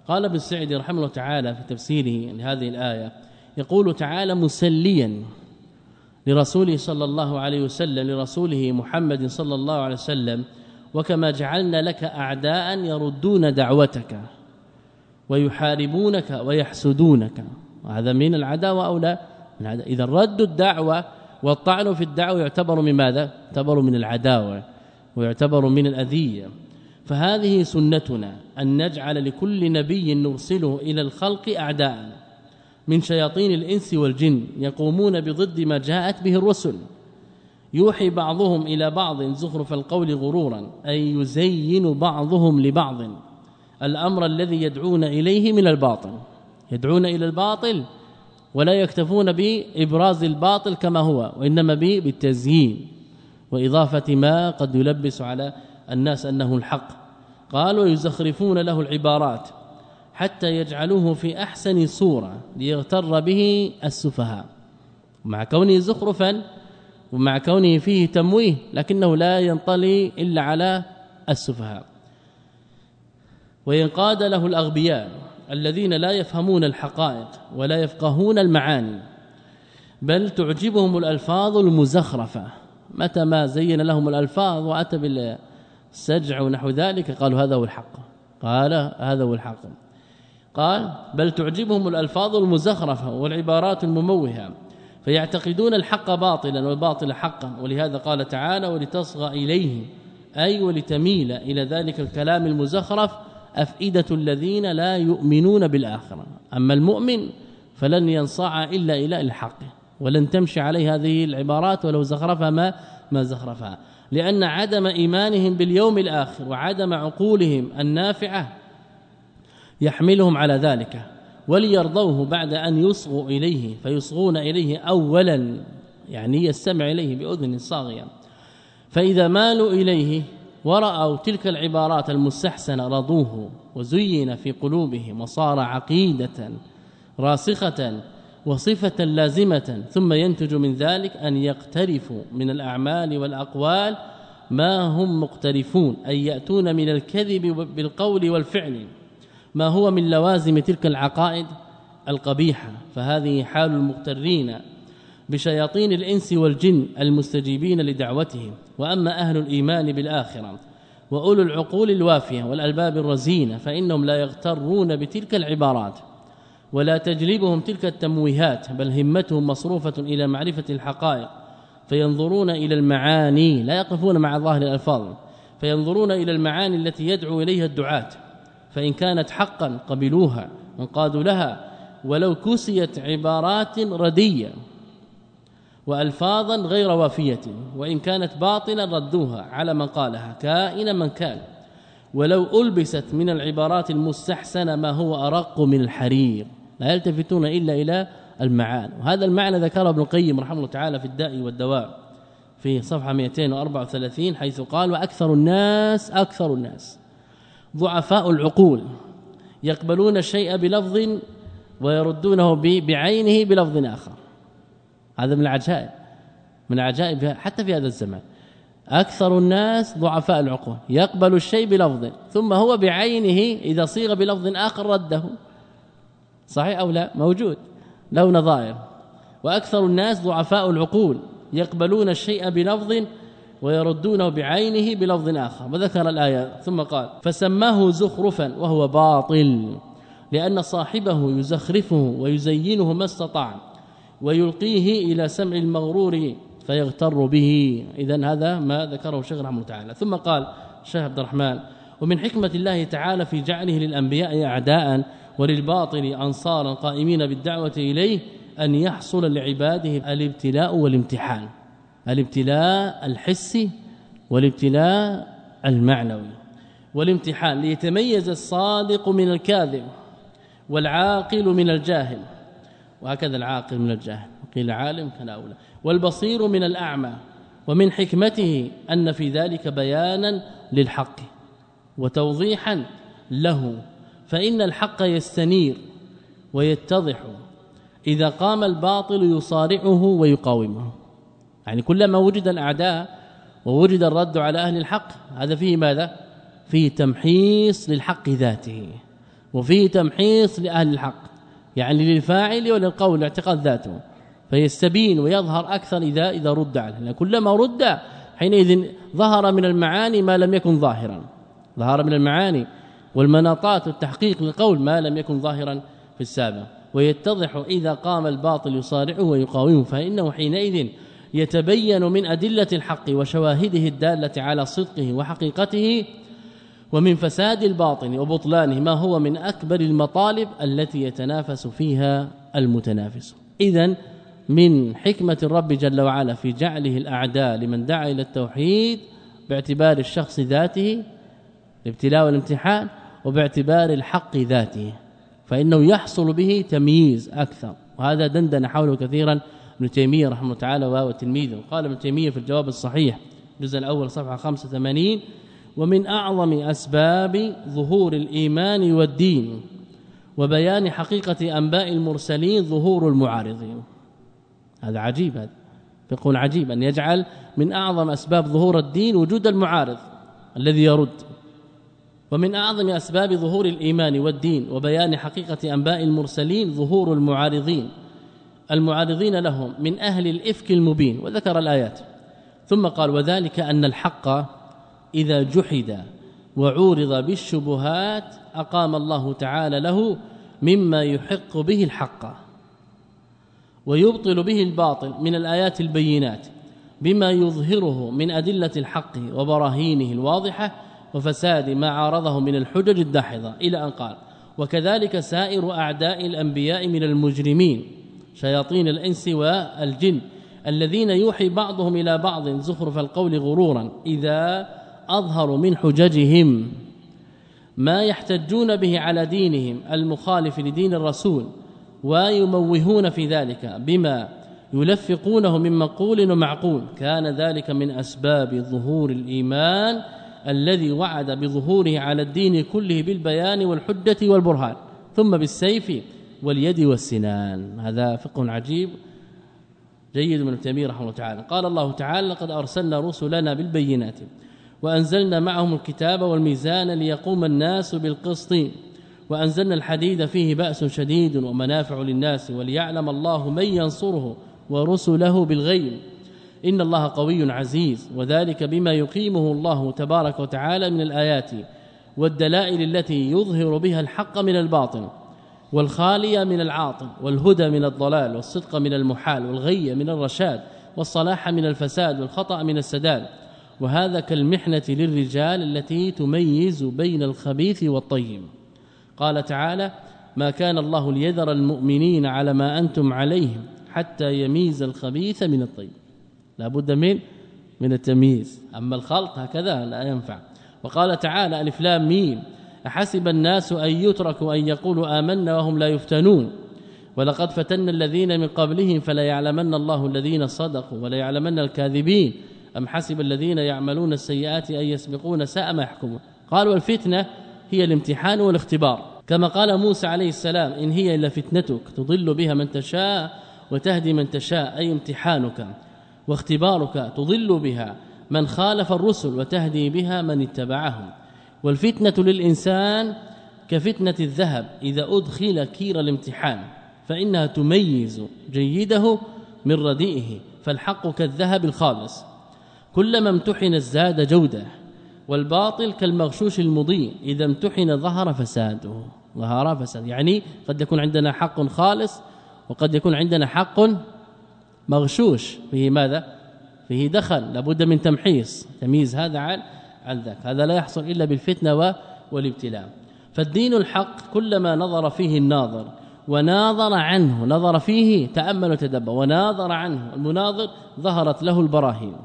قال ابن سعد رحمه الله تعالى في تفسيره لهذه الآية يقول تعالى مسليا لرسوله صلى الله عليه وسلم لرسوله محمد صلى الله عليه وسلم وكما جعلنا لك اعداء يردون دعوتك ويحاربونك ويحسدونك. وهذا من العداوة أو لا؟ إذا رد الدعوة والطعن في الدعوة يعتبر من ماذا؟ يعتبر من العداوة ويعتبر من الأذية. فهذه سنتنا أن نجعل لكل نبي نرسله إلى الخلق أعداء. من شياطين الإنس والجن يقومون بضد ما جاءت به الرسل. يوحي بعضهم إلى بعض زخرف القول غرورا أي يزين بعضهم لبعض. الأمر الذي يدعون إليه من الباطل. يدعون إلى الباطل ولا يكتفون بإبراز الباطل كما هو وإنما بالتزيين. وإضافة ما قد يلبس على الناس أنه الحق. قالوا يزخرفون له العبارات. حتى يجعلوه في أحسن صورة ليغتر به السفهاء. مع كونه زخرفا ومع كونه فيه تمويه لكنه لا ينطلي إلا على السفهاء. وينقاد له الأغبياء الذين لا يفهمون الحقائق ولا يفقهون المعاني بل تعجبهم الألفاظ المزخرفة. متى ما زين لهم الألفاظ وأتى بالسجع ونحو ذلك قالوا هذا هو الحق. قال هذا هو الحق. قال بل تعجبهم الألفاظ المزخرفة والعبارات المموهة فيعتقدون الحق باطلا والباطل حقا ولهذا قال تعالى ولتصغى إليه أي ولتميل إلى ذلك الكلام المزخرف أفئدة الذين لا يؤمنون بالآخرة. أما المؤمن فلن ينصاع إلا إلى الحق ولن تمشي عليه هذه العبارات ولو زخرفها ما ما زخرفها. لأن عدم إيمانهم باليوم الآخر وعدم عقولهم النافعة يحملهم على ذلك وليرضوه بعد أن يصغوا إليه فيصغون إليه أولا يعني يستمع إليه بأذن صاغية. فإذا مالوا إليه ورأوا تلك العبارات المستحسنة رضوه وزين في قلوبهم وصار عقيدة راسخة وصفة لازمة ثم ينتج من ذلك أن يقترفوا من الأعمال والأقوال ما هم مقترفون أي يأتون من الكذب بالقول والفعل. ما هو من لوازم تلك العقائد القبيحة؟ فهذه حال المغترين بشياطين الإنس والجن المستجيبين لدعوتهم. وأما أهل الإيمان بالآخرة وأولو العقول الوافية والألباب الرزينة فإنهم لا يغترون بتلك العبارات ولا تجلبهم تلك التمويهات بل همتهم مصروفة إلى معرفة الحقائق فينظرون إلى المعاني. لا يقفون مع ظاهر الألفاظ فينظرون إلى المعاني التي يدعو إليها الدعاة. فإن كانت حقا قبلوها وانقادوا لها ولو كسيت عبارات ردية والفاظا غير وافية وإن كانت باطلا ردوها على من قالها كائنا من كان ولو ألبست من العبارات المستحسنة ما هو أرق من الحرير لا يلتفتون إلا إلى المعاني وهذا المعنى ذكره ابن القيم رحمه الله تعالى في الداء والدواء في صفحة 234 حيث قال وأكثر الناس أكثر الناس. ضعفاء العقول يقبلون الشيء بلفظ ويردونه بعينه بلفظ آخر. هذا من العجائب من العجائب حتى في هذا الزمان. أكثر الناس ضعفاء العقول يقبل الشيء بلفظ ثم هو بعينه إذا صيغ بلفظ آخر رده. صحيح أو لا؟ موجود. له نظائر وأكثر الناس ضعفاء العقول يقبلون الشيء بلفظ ويردونه بعينه بلفظ آخر. وذكر الآية ثم قال فسماه زخرفا وهو باطل لأن صاحبه يزخرفه ويزينه ما استطاع ويلقيه إلى سمع المغرور فيغتر به. اذا هذا ما ذكره الشيخ رحمه تعالى. ثم قال شيخ عبد الرحمن ومن حكمة الله تعالى في جعله للأنبياء أعداء وللباطل أنصارا قائمين بالدعوة إليه أن يحصل لعباده الابتلاء والامتحان. الابتلاء الحسي والابتلاء المعنوي والامتحان ليتميز الصادق من الكاذب والعاقل من الجاهل. وهكذا العاقل من الجاهل. قيل عالم كان اولى والبصير من الأعمى. ومن حكمته أن في ذلك بيانا للحق. وتوضيحا له. فإن الحق يستنير ويتضح إذا قام الباطل يصارعه ويقاومه. يعني كلما وجد الأعداء ووجد الرد على أهل الحق هذا فيه ماذا؟ فيه تمحيص للحق ذاته وفيه تمحيص لأهل الحق يعني للفاعل وللقول الاعتقاد ذاته فيستبين ويظهر أكثر إذا إذا رد عليه كلما رد حينئذ ظهر من المعاني ما لم يكن ظاهرا ظهر من المعاني والمناطات والتحقيق للقول ما لم يكن ظاهرا في السابق ويتضح إذا قام الباطل يصارعه ويقاومه فإنه حينئذ يتبين من أدلة الحق وشواهده الدالة على صدقه وحقيقته ومن فساد الباطن وبطلانه ما هو من أكبر المطالب التي يتنافس فيها المتنافس. إذا من حكمة الرب جل وعلا في جعله الأعداء لمن دعا إلى التوحيد باعتبار الشخص ذاته الابتلاء والامتحان وباعتبار الحق ذاته فإنه يحصل به تمييز أكثر وهذا دندن حوله كثيرا ابن تيمية رحمه الله تعالى وتلميذه قال ابن تيمية في الجواب الصحيح الجزء الأول صفحة 85 ومن أعظم أسباب ظهور الإيمان والدين وبيان حقيقة أنباء المرسلين ظهور المعارضين. هذا عجيب هذا فيقول عجيب أن يجعل من أعظم أسباب ظهور الدين وجود المعارض الذي يرد. ومن أعظم أسباب ظهور الإيمان والدين وبيان حقيقة أنباء المرسلين ظهور المعارضين. المعارضين لهم من أهل الإفك المبين وذكر الآيات. ثم قال وذلك أن الحق إذا جحد وعورض بالشبهات أقام الله تعالى له مما يحق به الحق ويبطل به الباطل من الآيات البينات بما يظهره من أدلة الحق وبراهينه الواضحة وفساد ما عارضه من الحجج الداحضة إلى أن قال وكذلك سائر أعداء الأنبياء من المجرمين شياطين الإنس والجن الذين يوحي بعضهم إلى بعض زخرف القول غرورا إذا اظهروا من حججهم ما يحتجون به على دينهم المخالف لدين الرسول ويموهون في ذلك بما يلفقونه من مقول ومعقول. كان ذلك من أسباب ظهور الإيمان الذي وعد بظهوره على الدين كله بالبيان والحجة والبرهان. ثم بالسيف واليد والسنان. هذا فقه عجيب جيد من تيميه رحمه الله تعالى. قال الله تعالى لقد أرسلنا رسلنا بالبينات وأنزلنا معهم الكتاب والميزان ليقوم الناس بالقسط وأنزلنا الحديد فيه بأس شديد ومنافع للناس وليعلم الله من ينصره ورسله بالغيب. إن الله قوي عزيز وذلك بما يقيمه الله تبارك وتعالى من الآيات والدلائل التي يظهر بها الحق من الباطل. والخالية من العاطل والهدى من الضلال والصدق من المحال والغي من الرشاد والصلاح من الفساد والخطأ من السداد. وهذا كالمحنة للرجال التي تميز بين الخبيث والطيب. قال تعالى ما كان الله ليذر المؤمنين على ما أنتم عليه حتى يميز الخبيث من الطيب. لا بد من من التمييز. أما الخلط هكذا لا ينفع. وقال تعالى ألف لام ميم. أحسب الناس أن يتركوا أن يقولوا آمنا وهم لا يفتنون. ولقد فتنا الذين من قبلهم فلا يعلمن الله الذين صدقوا ولا يعلمن الكاذبين. أم حسب الذين يعملون السيئات أن يسبقون ساء ما يحكمون. قال والفتنه هي الامتحان والاختبار. كما قال موسى عليه السلام إن هي إلا فتنتك تضل بها من تشاء وتهدي من تشاء أي امتحانك واختبارك تضل بها من خالف الرسل وتهدي بها من اتبعهم. والفتنة للإنسان كفتنة الذهب إذا أدخل كير الامتحان فإنها تميز جيده من رديئه فالحق كالذهب الخالص. كلما امتحن ازداد جوده والباطل كالمغشوش المضيء إذا امتحن ظهر فساده. ظهر فساد يعني قد يكون عندنا حق خالص وقد يكون عندنا حق مغشوش. فيه ماذا؟ فيه دخل لابد من تمحيص. تمييز هذا عن عن ذاك. هذا لا يحصل إلا بالفتنة والابتلاء. فالدين الحق كلما نظر فيه الناظر وناظر عنه نظر فيه تأمل وتدبر وناظر عنه المناظر ظهرت له البراهين.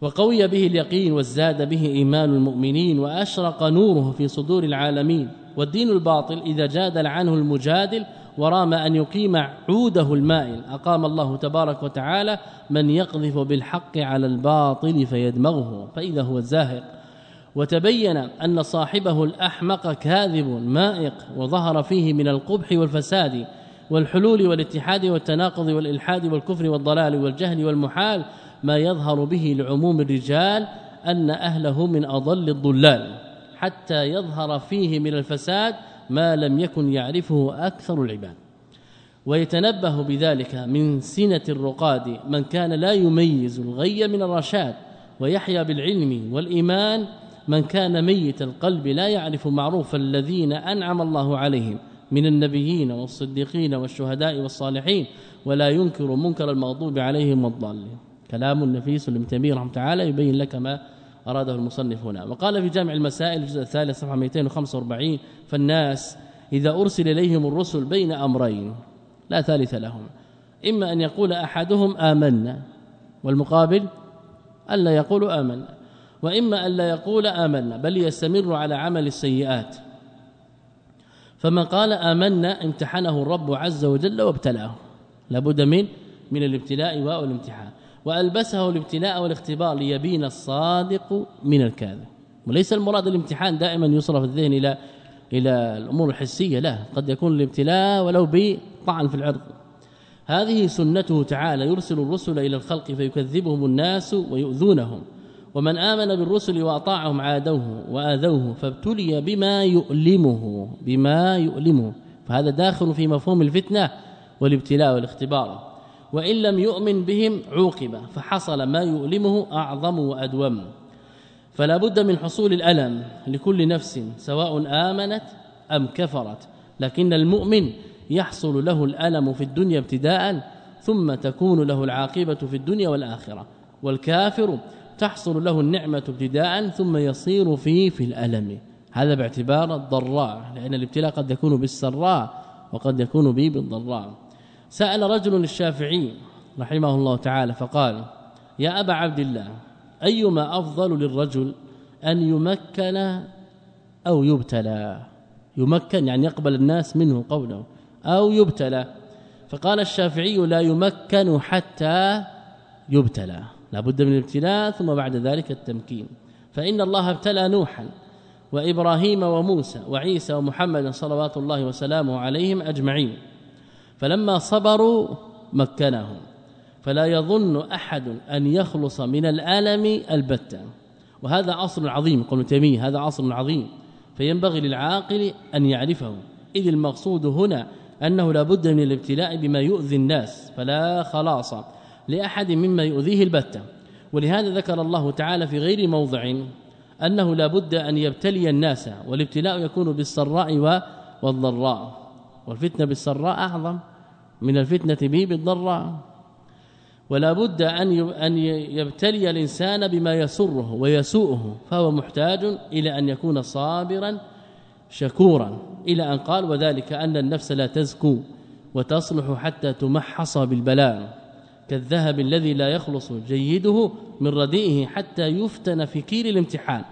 وقوي به اليقين وازداد به إيمان المؤمنين وأشرق نوره في صدور العالمين. والدين الباطل إذا جادل عنه المجادل ورام أن يقيم عوده المائل. أقام الله تبارك وتعالى من يقذف بالحق على الباطل فيدمغه فإذا هو الزاهق. وتبين أن صاحبه الأحمق كاذب مائق وظهر فيه من القبح والفساد والحلول والاتحاد والتناقض والإلحاد والكفر والضلال والجهل والمحال ما يظهر به لعموم الرجال أن أهله من أضل الضلال حتى يظهر فيه من الفساد ما لم يكن يعرفه أكثر العباد. ويتنبه بذلك من سنة الرقاد من كان لا يميز الغي من الرشاد ويحيا بالعلم والإيمان من كان ميت القلب لا يعرف معروف الذين أنعم الله عليهم من النبيين والصديقين والشهداء والصالحين ولا ينكر منكر المغضوب عليهم والضالين. كلام نفيس لابن تيميه رحمه تعالى يبين لك ما أراده المصنف هنا. وقال في جامع المسائل الجزء الثالث صفحة 245 فالناس إذا أرسل إليهم الرسل بين أمرين لا ثالث لهم. إما أن يقول أحدهم آمنا والمقابل ألا يقول آمنا. وإما ألا يقول آمنا بل يستمر على عمل السيئات. فمن قال آمنا امتحنه الرب عز وجل وابتلاه. لابد من من الابتلاء والامتحان. وألبسه الابتلاء والاختبار ليبين الصادق من الكاذب. وليس المراد الامتحان دائما يصرف الذهن إلى إلى الأمور الحسية لا. قد يكون الابتلاء ولو بطعن في العرض. هذه سنته تعالى. يرسل الرسل إلى الخلق فيكذبهم الناس ويؤذونهم. ومن آمن بالرسل وأطاعهم عادوه وآذوه فابتلي بما يؤلمه بما يؤلمه. فهذا داخل في مفهوم الفتنة والابتلاء والاختبار. وإن لم يؤمن بهم عوقب فحصل ما يؤلمه أعظم وأدوم. فلا بد من حصول الألم لكل نفس سواء آمنت أم كفرت. لكن المؤمن يحصل له الألم في الدنيا ابتداء ثم تكون له العاقبة في الدنيا والآخرة. والكافر تحصل له النعمة ابتداء ثم يصير فيه في الألم. هذا باعتبار الضراء لأن الابتلاء قد يكون بالسراء وقد يكون به بالضراء سأل رجل الشافعي رحمه الله تعالى فقال يا أبا عبد الله أيما أفضل للرجل أن يمكن أو يبتلى؟ يمكن يعني يقبل الناس منه قوله أو يبتلى. فقال الشافعي لا يمكن حتى يبتلى لابد من الابتلاء ثم بعد ذلك التمكين. فإن الله ابتلى نوحا وإبراهيم وموسى وعيسى ومحمد صلوات الله وسلامه عليهم أجمعين. فلما صبروا مكنهم. فلا يظن أحد أن يخلص من الآلم البتة. وهذا اصل عظيم قول تيمية هذا اصل عظيم. فينبغي للعاقل أن يعرفه. إذ المقصود هنا أنه لا بد من الابتلاء بما يؤذي الناس فلا خلاص لأحد مما يؤذيه البتة. ولهذا ذكر الله تعالى في غير موضع أنه لا بد أن يبتلي الناس والابتلاء يكون بالسراء والضراء. والفتنة بالسراء أعظم من الفتنة به بالضراء. ولا بد أن أن يبتلي الإنسان بما يسره ويسوءه فهو محتاج إلى أن يكون صابرا شكورا. إلى أن قال وذلك أن النفس لا تزكو وتصلح حتى تمحص بالبلاء. كالذهب الذي لا يخلص جيده من رديئه حتى يفتن في كيل الامتحان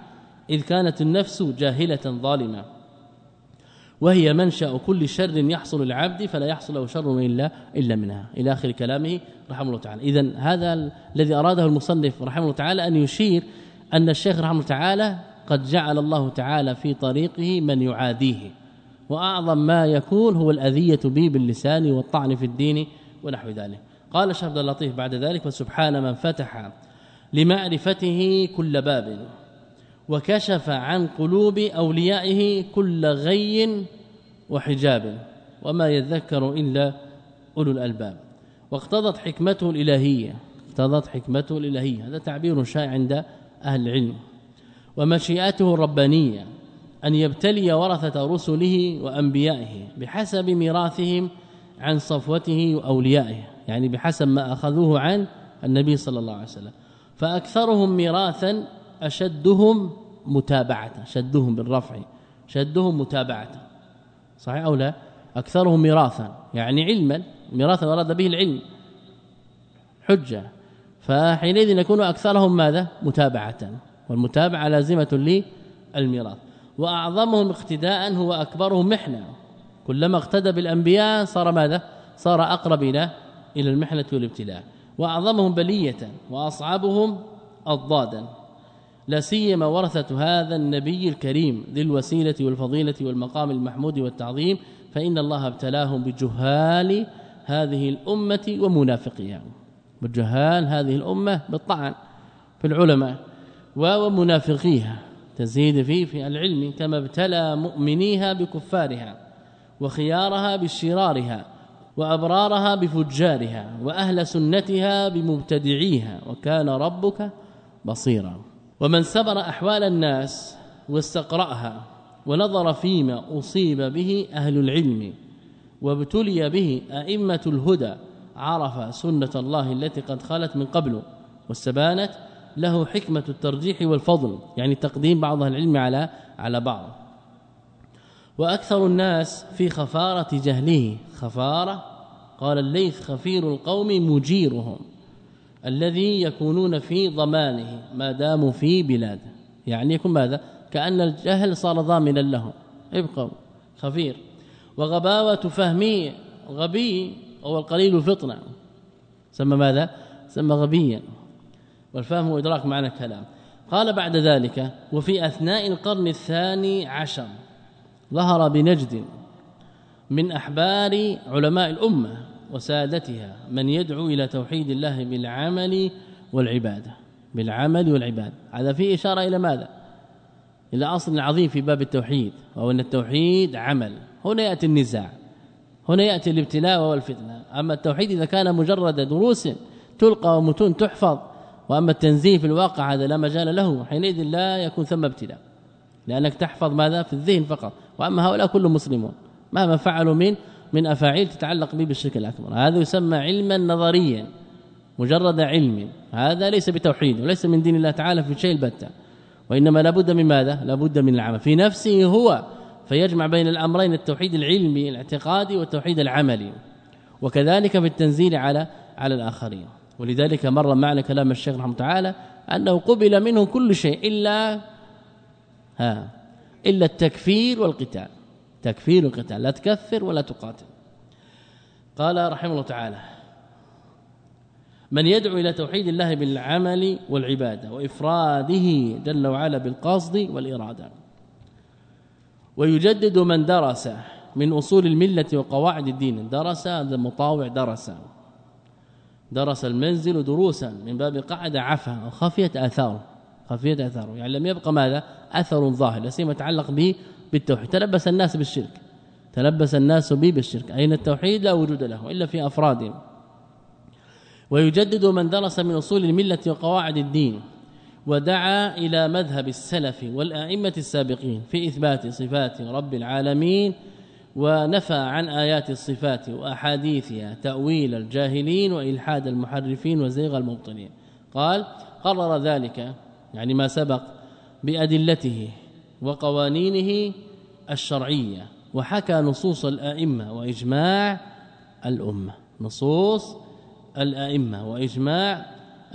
إذ كانت النفس جاهلة ظالمة. وهي منشأ كل شر يحصل العبد فلا يحصل له شر الا إلا منها. إلى آخر كلامه رحمه الله تعالى. اذا هذا الذي أراده المصنف رحمه الله تعالى أن يشير أن الشيخ رحمه الله تعالى قد جعل الله تعالى في طريقه من يعاديه. وأعظم ما يكون هو الأذية به باللسان والطعن في الدين ونحو ذلك. قال الشيخ عبد اللطيف بعد ذلك وسبحان من فتح لمعرفته كل باب. وكشف عن قلوب أوليائه كل غي وحجاب وما يذكر إلا أولو الألباب. واقتضت حكمته الإلهية اقتضت حكمته الإلهية. هذا تعبير شائع عند أهل العلم. ومشيئته الربانية أن يبتلي ورثة رسله وأنبيائه بحسب ميراثهم عن صفوته وأوليائه يعني بحسب ما أخذوه عن النبي صلى الله عليه وسلم. فأكثرهم ميراثا أشدهم متابعة شدهم بالرفع شدهم متابعة. صحيح أو لا؟ أكثرهم ميراثا يعني علما ميراثا أراد به العلم. حجة. فحينئذ يكون أكثرهم ماذا؟ متابعة. والمتابعة لازمة للميراث. وأعظمهم اقتداء هو أكبرهم محنة. كلما اقتدى بالأنبياء صار ماذا؟ صار أقرب إلى إلى المحنة والابتلاء. وأعظمهم بلية وأصعبهم اضدادا لا سيما ورثة هذا النبي الكريم ذي الوسيلة والفضيلة والمقام المحمود والتعظيم فإن الله ابتلاهم بجهال هذه الأمة ومنافقيها بجهال هذه الأمة بالطعن في العلماء ومنافقيها. تزيد فيه في العلم كما ابتلى مؤمنيها بكفارها وخيارها بشرارها وأبرارها بفجارها وأهل سنتها بمبتدعيها وكان ربك بصيرا. ومن سبر أحوال الناس واستقرأها ونظر فيما أصيب به أهل العلم وابتلي به أئمة الهدى عرف سنة الله التي قد خلت من قبل واستبانت له حكمة الترجيح والفضل يعني تقديم بعض العلم على على بعض. وأكثر الناس في خفارة جهله خفارة قال الليث خفير القوم مجيرهم. الذي يكونون في ضمانه ما داموا في بلاده يعني يكون ماذا؟ كأن الجهل صار ضامنا لهم. ابقوا. خفير. وغباوة فهمه غبي هو القليل الفطنة سمى ماذا؟ سمى غبيا. والفهم هو إدراك معنى الكلام. قال بعد ذلك وفي أثناء القرن الثاني عشر ظهر بنجد من أحبار علماء الأمة وسادتها من يدعو إلى توحيد الله بالعمل والعبادة. بالعمل والعباده هذا فيه إشارة إلى ماذا؟ إلى أصل عظيم في باب التوحيد وهو أن التوحيد عمل. هنا يأتي النزاع. هنا يأتي الابتلاء والفتنة. أما التوحيد إذا كان مجرد دروس تلقى ومتون تحفظ وأما التنزيه في الواقع هذا لا مجال له حينئذ لا يكون ثم ابتلاء. لأنك تحفظ ماذا؟ في الذهن فقط. وأما هؤلاء كلهم مسلمون. مهما فعلوا من من أفاعيل تتعلق به بالشرك الأكبر. هذا يسمى علما نظريا مجرد علم. هذا ليس بتوحيد وليس من دين الله تعالى في شيء البتة. وإنما لابد من ماذا؟ لابد من العمل. في نفسه هو فيجمع بين الأمرين التوحيد العلمي الاعتقادي والتوحيد العملي. وكذلك في التنزيل على على الآخرين. ولذلك مر معنا كلام الشيخ رحمه تعالى أنه قبل منه كل شيء إلا ها إلا التكفير والقتال. تكفير القتال. لا تكفر ولا تقاتل. قال رحمه الله تعالى من يدعو إلى توحيد الله بالعمل والعبادة وإفراده جل وعلا بالقصد والإرادة ويجدد من درس من أصول الملة وقواعد الدين درس هذا مطاوع درس درس المنزل دروسا من باب قعد عفا وخفيت آثاره. خفيت آثاره. يعني لم يبقى ماذا؟ أثر ظاهر لا سيما يتعلق به بالتوحيد. تلبس الناس بالشرك. تلبس الناس به بالشرك. أين التوحيد؟ لا وجود له إلا في افراد ويجدد من درس من أصول الملة وقواعد الدين ودعا إلى مذهب السلف والأئمة السابقين في إثبات صفات رب العالمين ونفى عن آيات الصفات وأحاديثها تأويل الجاهلين وإلحاد المحرفين وزيغ المبطلين. قال قرر ذلك يعني ما سبق بأدلته وقوانينه الشرعية وحكى نصوص الأئمة وإجماع الأمة. نصوص الأئمة وإجماع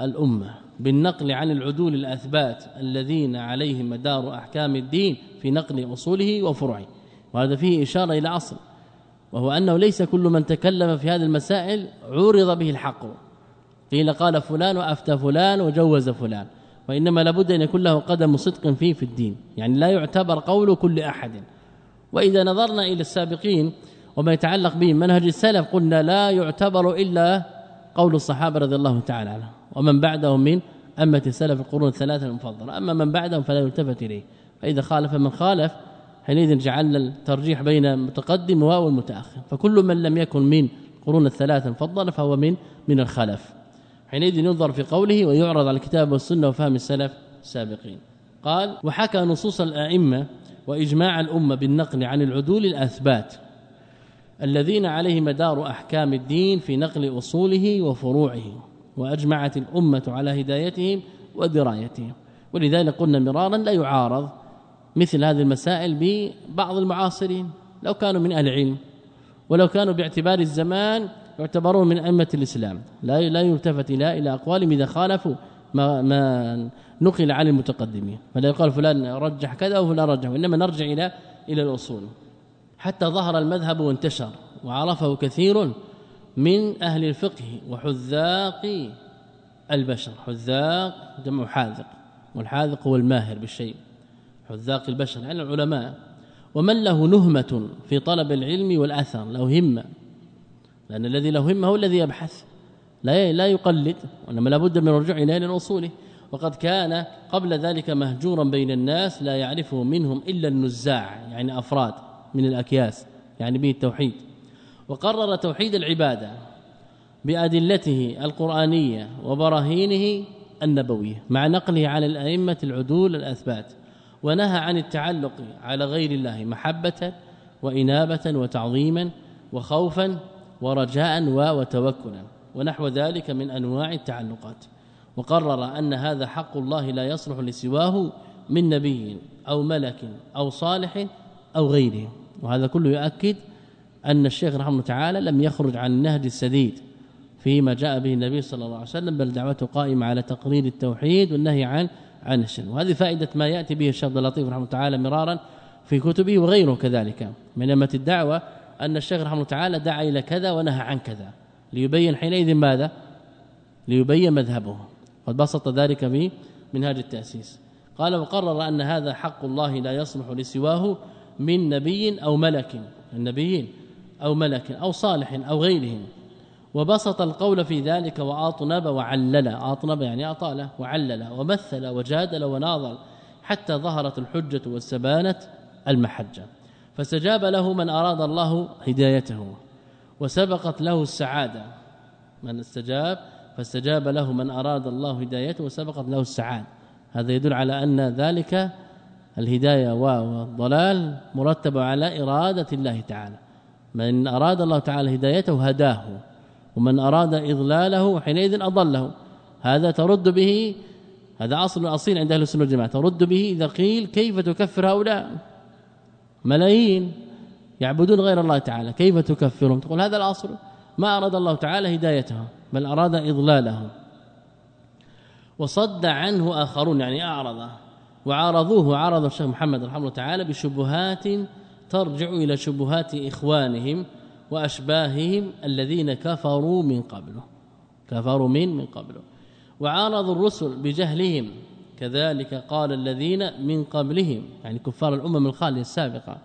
الأمة. بالنقل عن العدول الأثبات الذين عليهم مدار أحكام الدين في نقل أصوله وفروعه وهذا فيه إشارة إلى أصل وهو أنه ليس كل من تكلم في هذه المسائل عورض به الحق. قيل قال فلان وأفتى فلان وجوز فلان. وإنما لابد أن يكون له قدم صدق فيه في الدين. يعني لا يعتبر قول كل أحد. وإذا نظرنا إلى السابقين وما يتعلق بهم منهج السلف قلنا لا يعتبر إلا قول الصحابة رضي الله تعالى عنهم. ومن بعدهم من أمة السلف القرون الثلاثة المفضلة. أما من بعدهم فلا يلتفت إليه. فإذا خالف من خالف حينئذ جعلنا الترجيح بين المتقدم والمتاخر فكل من لم يكن من قرون الثلاثة المفضلة فهو من من الخلف. حينئذ ينظر في قوله ويعرض على الكتاب والسنة وفهم السلف السابقين قال وحكى نصوص الأئمة وإجماع الأمة بالنقل عن العدول الأثبات الذين عليه مدار أحكام الدين في نقل أصوله وفروعه وأجمعت الأمة على هدايتهم ودرايتهم. ولذلك قلنا مرارا لا يعارض مثل هذه المسائل ببعض المعاصرين لو كانوا من أهل العلم ولو كانوا باعتبار الزمان يعتبرون من أئمة الإسلام. لا لا يلتفت إلى إلى أقوالهم إذا خالفوا ما, ما نقل عن المتقدمين. فلا يقال فلان رجح كذا وفلان رجح وانما نرجع إلى إلى الأصول. حتى ظهر المذهب وانتشر وعرفه كثير من أهل الفقه وحذاق البشر. حذاق جمع حاذق والحاذق هو الماهر بالشيء حذاق البشر يعني العلماء. ومن له نهمة في طلب العلم والأثر له همة. لأن الذي له همة هو الذي يبحث. لا لا يقلد وإنما لابد من الرجوع إلى اصوله وقد كان قبل ذلك مهجورا بين الناس لا يعرفه منهم إلا النزاع يعني أفراد من الأكياس يعني به التوحيد. وقرر توحيد العبادة بأدلته القرآنية وبراهينه النبوية مع نقله على الأئمة العدول الأثبات ونهى عن التعلق على غير الله محبة وإنابة وتعظيما وخوفا ورجاء وتوكلا ونحو ذلك من أنواع التعلقات. وقرر أن هذا حق الله لا يصلح لسواه من نبي أو ملك أو صالح أو غيره. وهذا كله يؤكد أن الشيخ رحمه الله تعالى لم يخرج عن النهج السديد فيما جاء به النبي صلى الله عليه وسلم بل دعوته قائمة على تقرير التوحيد والنهي عن عن الشرك. وهذه فائدة ما يأتي به الشيخ اللطيف رحمه الله تعالى مرارا في كتبه وغيره كذلك. من أمة الدعوة أن الشيخ رحمه الله تعالى دعا إلى كذا ونهى عن كذا. ليبين حينئذ ماذا؟ ليبين مذهبه. قد بسط ذلك في منهاج التأسيس. قال وقرر أن هذا حق الله لا يصلح لسواه من نبي أو ملك النبيين أو ملك أو صالح أو غيرهم وبسط القول في ذلك وأطنب وعلل. أطنب يعني أطال وعلل ومثل وجادل وناظر حتى ظهرت الحجة والسبانة المحجة. فاستجاب له من أراد الله هدايته وسبقت له السعادة. من استجاب؟ فاستجاب له من أراد الله هدايته وسبقت له السعادة. هذا يدل على أن ذلك الهداية والضلال مرتب على إرادة الله تعالى. من أراد الله تعالى هدايته هداه ومن أراد إضلاله حينئذ أضله. هذا ترد به هذا أصل أصيل عند أهل السنة والجماعة. ترد به إذا قيل كيف تكفر هؤلاء؟ ملايين يعبدون غير الله تعالى. كيف تكفرهم؟ تقول هذا الاصل ما أراد الله تعالى هدايتهم بل أراد إضلالهم. وصد عنه آخرون يعني اعرض وعارضوه عارض الشيخ محمد رحمه الله تعالى بشبهات ترجع إلى شبهات إخوانهم وأشباههم الذين كفروا من قبله. كفروا من من قبله. وعارضوا الرسل بجهلهم كذلك قال الذين من قبلهم يعني كفار الأمم الخالية السابقة.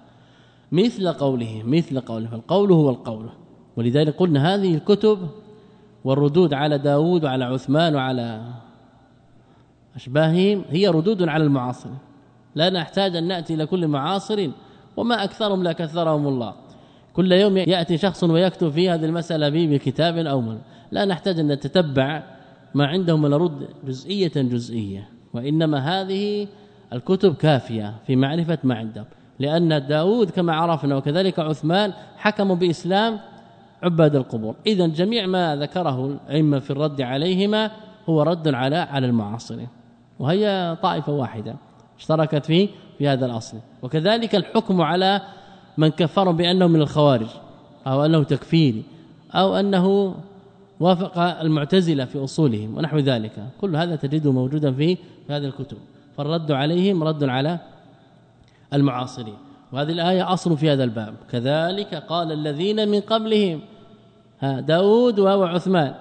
مثل قوله مثل قوله فالقول هو القول. ولذلك قلنا هذه الكتب والردود على داود وعلى عثمان وعلى أشباههم هي ردود على المعاصر. لا نحتاج أن نأتي إلى كل معاصر وما أكثرهم لا كثرهم الله. كل يوم يأتي شخص ويكتب في هذه المسألة بكتاب أو من. لا نحتاج أن نتتبع ما عندهم ونرد جزئية جزئية. وإنما هذه الكتب كافية في معرفة ما عندهم. لأن داود كما عرفنا وكذلك عثمان حكموا بإسلام عباد القبور. اذا جميع ما ذكره الأئمة في الرد عليهما هو رد على على المعاصرين وهي طائفة واحدة اشتركت في في هذا الأصل. وكذلك الحكم على من كفرهم بأنه من الخوارج أو أنه تكفيري أو أنه وافق المعتزلة في أصولهم ونحو ذلك. كل هذا تجده موجودا في هذه الكتب. فالرد عليهم رد على المعاصرين. وهذه الآية أصل في هذا الباب. كذلك قال الذين من قبلهم. ها داود وهو عثمان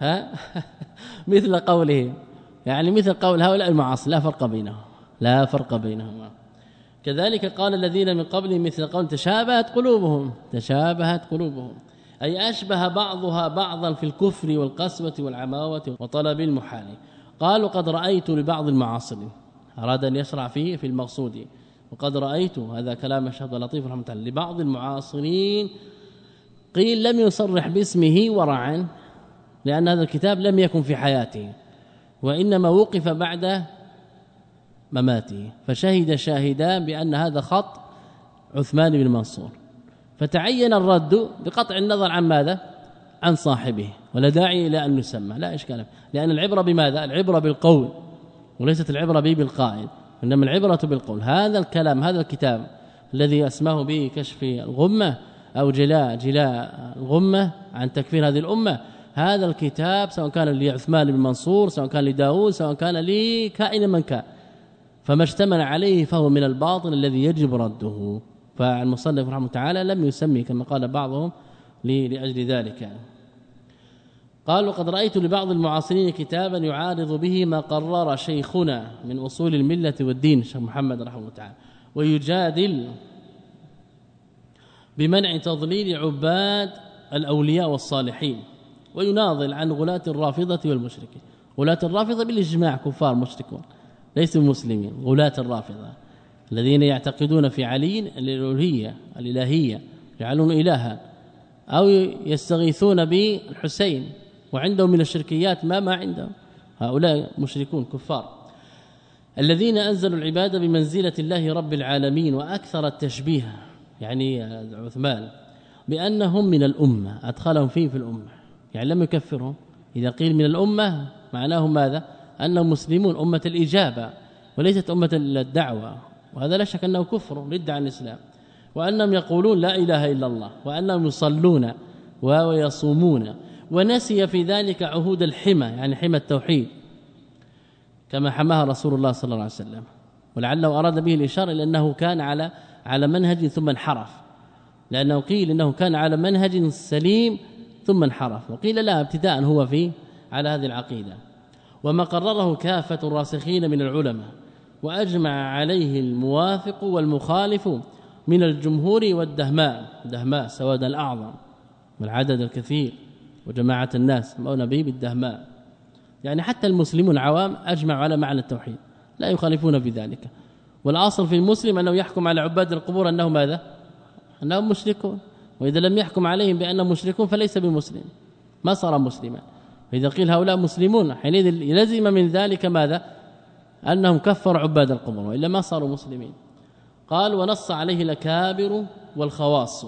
ها؟ مثل قولهم. يعني مثل قول هؤلاء المعاصر. لا فرق بينهم. لا فرق بينهما. كذلك قال الذين من قبلهم مثل قول تشابهت قلوبهم. تشابهت قلوبهم. أي أشبه بعضها بعضا في الكفر والقسوة والعماوة وطلب المحال. قالوا قد رأيت لبعض المعاصرين أراد أن يشرع فيه في المقصود. وقد رأيت هذا كلام الشيخ لطيف رحمة الله لبعض المعاصرين قيل لم يصرح باسمه ورعا لأن هذا الكتاب لم يكن في حياته وإنما وقف بعد مماته. فشهد شاهدان بأن هذا خط عثمان بن منصور. فتعين الرد بقطع النظر عن ماذا؟ عن صاحبه ولا داعي إلى أن نسمى لا إشكال. لأن العبرة بماذا؟ العبرة بالقول وليست العبرة به بالقائل إنما العبرة بالقول. هذا الكلام هذا الكتاب الذي أسماه به كشف الغمة أو جلاء جلاء الغمة عن تكفير هذه الأمة هذا الكتاب سواء كان لعثمان بن منصور سواء كان لداوود سواء كان لكائن من كان. فما اشتمل عليه فهو من الباطل الذي يجب رده. فالمصنف رحمه تعالى لم يسمي كما قال بعضهم لأجل ذلك. قال وقد رأيت لبعض المعاصرين كتابا يعارض به ما قرر شيخنا من أصول الملة والدين شيخ محمد رحمه الله تعالى ويجادل بمنع تضليل عباد الأولياء والصالحين ويناضل عن غلاة الرافضة والمشركين. غلاة الرافضة بالإجماع كفار مشركون ليسوا مسلمين. غلاة الرافضة الذين يعتقدون في علي الالوهيه الإلهية يجعلون إلها. أو يستغيثون بالحسين وعندهم من الشركيات ما ما عندهم. هؤلاء مشركون كفار. الذين أنزلوا العبادة بمنزلة الله رب العالمين وأكثر التشبيه يعني عثمان بأنهم من الأمة أدخلهم فيه في الأمة. يعني لم يكفرهم. إذا قيل من الأمة معناه ماذا؟ أنهم مسلمون أمة الإجابة وليست أمة الدعوة. وهذا لا شك أنه كفر ضد عن الإسلام. وأنهم يقولون لا إله إلا الله وأنهم يصلون ويصومون. ونسي في ذلك عهود الحمى يعني حمى التوحيد كما حماها رسول الله صلى الله عليه وسلم. ولعله أراد به الإشارة إلى أنه كان على على منهج ثم انحرف. لأنه قيل إنه كان على منهج سليم ثم انحرف. وقيل لا ابتداء هو في على هذه العقيدة. وما قرره كافة الراسخين من العلماء وأجمع عليه الموافق والمخالف من الجمهور والدهماء دهماء سواد الأعظم والعدد الكثير وجماعة الناس ما به بالدهماء. يعني حتى المسلمون العوام أجمعوا على معنى التوحيد لا يخالفون في ذلك. والأصل في المسلم أنه يحكم على عباد القبور انه ماذا؟ أنهم مشركون. وإذا لم يحكم عليهم بأنهم مشركون فليس بمسلم. ما صار مسلما. واذا قيل هؤلاء مسلمون حينئذ لزم من ذلك ماذا؟ أنهم كفروا عباد القبور وإلا ما صاروا مسلمين. قال ونص عليه الأكابر والخواص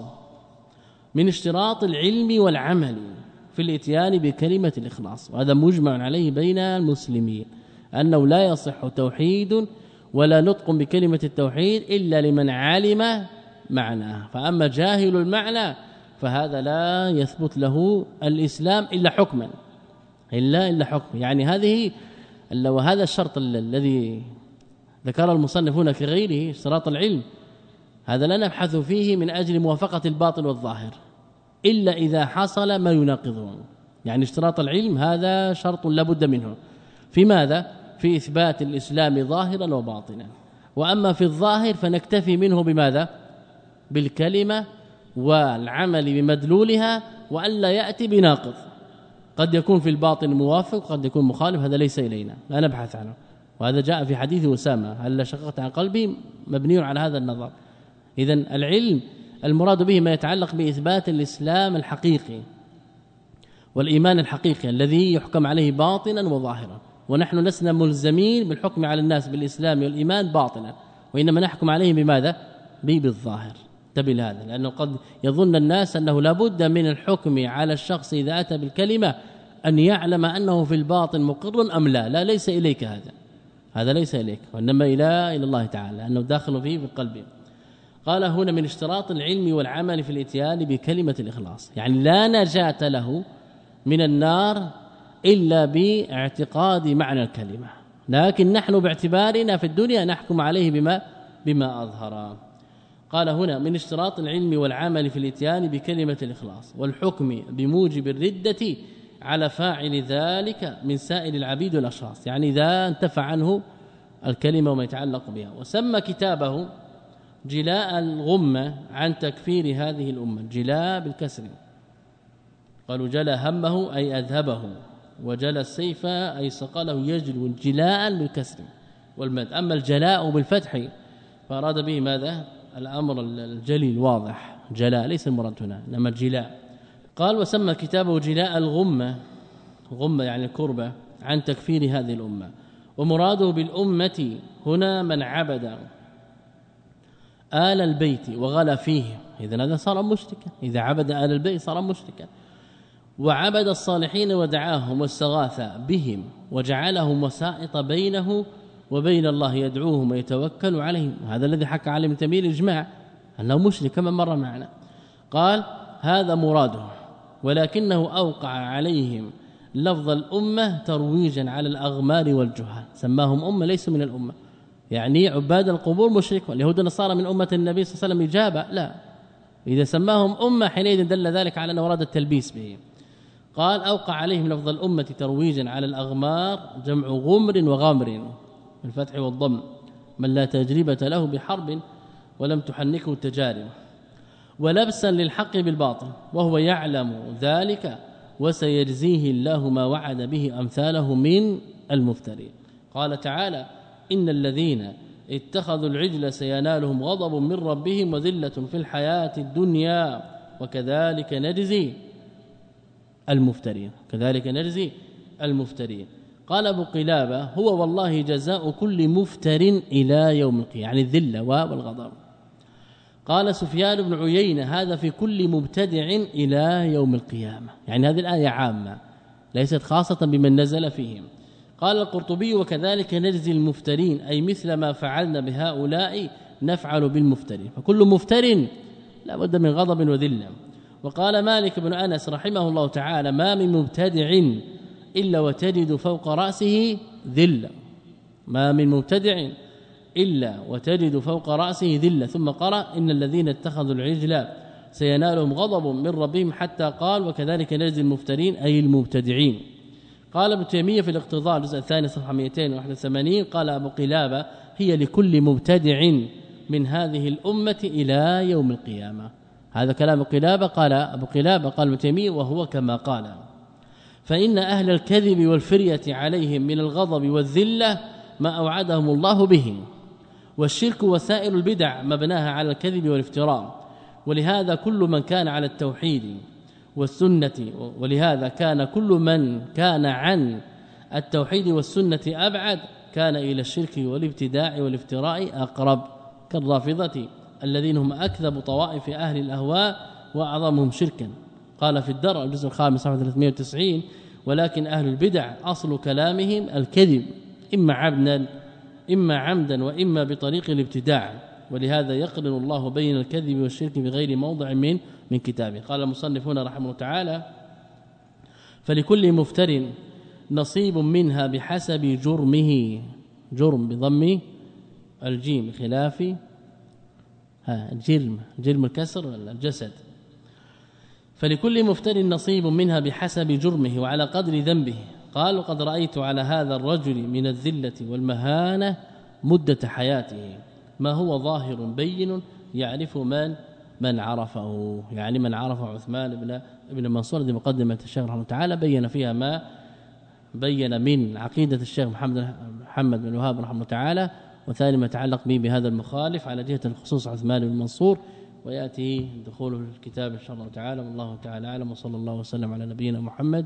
من اشتراط العلم والعمل في الإتيان بكلمة الإخلاص وهذا مجمع عليه بين المسلمين أنه لا يصح توحيد ولا نطق بكلمة التوحيد إلا لمن علم معناه فأما جاهل المعنى فهذا لا يثبت له الإسلام إلا حكما الا إلا حكم يعني هذه وهذا الشرط الذي ذكر المصنف هنا في غيره اشتراط العلم. هذا لا نبحث فيه من أجل موافقة الباطل والظاهر إلا إذا حصل ما يناقضه. يعني اشتراط العلم هذا شرط لابد منه. في ماذا؟ في إثبات الإسلام ظاهرا وباطنا. وأما في الظاهر فنكتفي منه بماذا؟ بالكلمة والعمل بمدلولها والا يأتي بناقض. قد يكون في الباطن موافق قد يكون مخالف هذا ليس إلينا لا نبحث عنه. وهذا جاء في حديث أسامة. هل شققت عن قلبي؟ مبني على هذا النظر. اذا العلم المراد به ما يتعلق بإثبات الإسلام الحقيقي والإيمان الحقيقي الذي يحكم عليه باطنا وظاهرا. ونحن لسنا ملزمين بالحكم على الناس بالإسلام والإيمان باطنا. وإنما نحكم عليهم بماذا؟ به بالظاهر. انتبه لهذا لأنه قد يظن الناس أنه لابد من الحكم على الشخص إذا أتى بالكلمة أن يعلم أنه في الباطن مقر أم لا. لا ليس إليك هذا. هذا ليس إليك وإنما إلى إلى الله تعالى انه داخل فيه بقلبه قال هنا من اشتراط العلم والعمل في الإتيان بكلمة الإخلاص يعني لا نجاة له من النار إلا باعتقاد معنى الكلمة. لكن نحن باعتبارنا في الدنيا نحكم عليه بما بما أظهر. قال هنا من اشتراط العلم والعمل في الإتيان بكلمة الإخلاص والحكم بموجب الردة على فاعل ذلك من سائر العبيد والأشخاص. يعني إذا انتفع عنه الكلمة وما يتعلق بها. وسمى كتابه جلاء الغمة عن تكفير هذه الأمة. جلاء بالكسر. قالوا جلى همه أي أذهبه وجلى السيف أي صقله يجلو جلاء بالكسر والمد. أما الجلاء بالفتح فأراد به ماذا؟ الأمر الجلي الواضح. جلاء ليس المراد هنا إنما الجلاء قال وسمى كتابه جلاء الغمة غمة يعني الكربه عن تكفير هذه الأمة. ومراده بالأمة هنا من عبد آل البيت وغلا فيه. اذا هذا صار مشركا. إذا عبد آل البيت صار مشركا. وعبد الصالحين ودعاهم واستغاث بهم وجعلهم وسائط بينه وبين الله يدعوهم ويتوكل عليهم. هذا الذي حكى عليه ابن تيمية الاجماع أنه مشرك كما مر معنا. قال هذا مراده. ولكنه أوقع عليهم لفظ الأمة ترويجا على الأغمار والجهال. سماهم أمة ليسوا من الأمة. يعني عباد القبور مشركون. اليهود والنصارى من أمة النبي صلى الله عليه وسلم إجابة لا. إذا سماهم أمة حينئذ دل ذلك على انه اراد التلبيس به. قال أوقع عليهم لفظ الأمة ترويجا على الأغمار جمع غمر وغامر بالفتح والضم من لا تجربة له بحرب ولم تحنكه التجارب. ولبسا للحق بالباطل وهو يعلم ذلك وسيجزيه الله ما وعد به أمثاله من المفترين. قال تعالى إن الذين اتخذوا العجل سينالهم غضب من ربهم وذلة في الحياة الدنيا وكذلك نجزي المفترين كذلك نجزي المفترين. قال أبو قلابة هو والله جزاء كل مفتر إلى يوم القيامة يعني الذلة والغضب. قال سفيان بن عيينة هذا في كل مبتدع إلى يوم القيامة. يعني هذه الآية عامة ليست خاصة بمن نزل فيهم. قال القرطبي وكذلك نجزي المفترين أي مثل ما فعلنا بهؤلاء نفعل بالمفترين. فكل مفتر لا بد من غضب وذلة. وقال مالك بن أنس رحمه الله تعالى ما من مبتدع إلا وتجد فوق رأسه ذلة. ما من مبتدع إلا وتجد فوق رأسه ذلة ثم قرأ إن الذين اتخذوا العجل سينالهم غضب من ربهم حتى قال وكذلك نجزي المفترين أي المبتدعين. قال ابن تيمية في الاقتضاء الجزء الثاني صفحة 281 قال أبو قلابة هي لكل مبتدع من هذه الأمة إلى يوم القيامة. هذا كلام قلابة قال أبو قلابة قال ابن تيمية وهو كما قال فإن أهل الكذب والفرية عليهم من الغضب والذلة ما أوعدهم الله به. والشرك وسائر البدع مبناها على الكذب والافتراء. ولهذا كل من كان على التوحيد والسنة ولهذا كان كل من كان عن التوحيد والسنة أبعد كان إلى الشرك والابتداع والافتراء أقرب. كالرافضة الذين هم أكذب طوائف أهل الأهواء وأعظمهم شركا. قال في الدرع الجزء الخامس صفحة 390 ولكن أهل البدع أصل كلامهم الكذب إما عبدا إما عمدا وإما بطريق الابتداع ولهذا يقرن الله بين الكذب والشرك بغير موضع من من كتابه. قال المصنف هنا رحمه الله تعالى فلكل مفتر نصيب منها بحسب جرمه جرم بضم الجيم خلاف ها جرم الكسر الجسد. فلكل مفتر نصيب منها بحسب جرمه وعلى قدر ذنبه. قال وقد رأيت على هذا الرجل من الذلة والمهانة مدة حياته. ما هو ظاهر بين يعرف من من عرفه. يعني من عرف عثمان بن ابن منصور دي مقدمة الشيخ رحمه الله تعالى بين فيها ما بين من عقيدة الشيخ محمد محمد بن وهاب رحمه الله تعالى وثاني ما يتعلق به بهذا المخالف على جهة الخصوص عثمان بن منصور ويأتي دخوله الكتاب إن شاء الله تعالى والله تعالى أعلم وصلى الله وسلم على نبينا محمد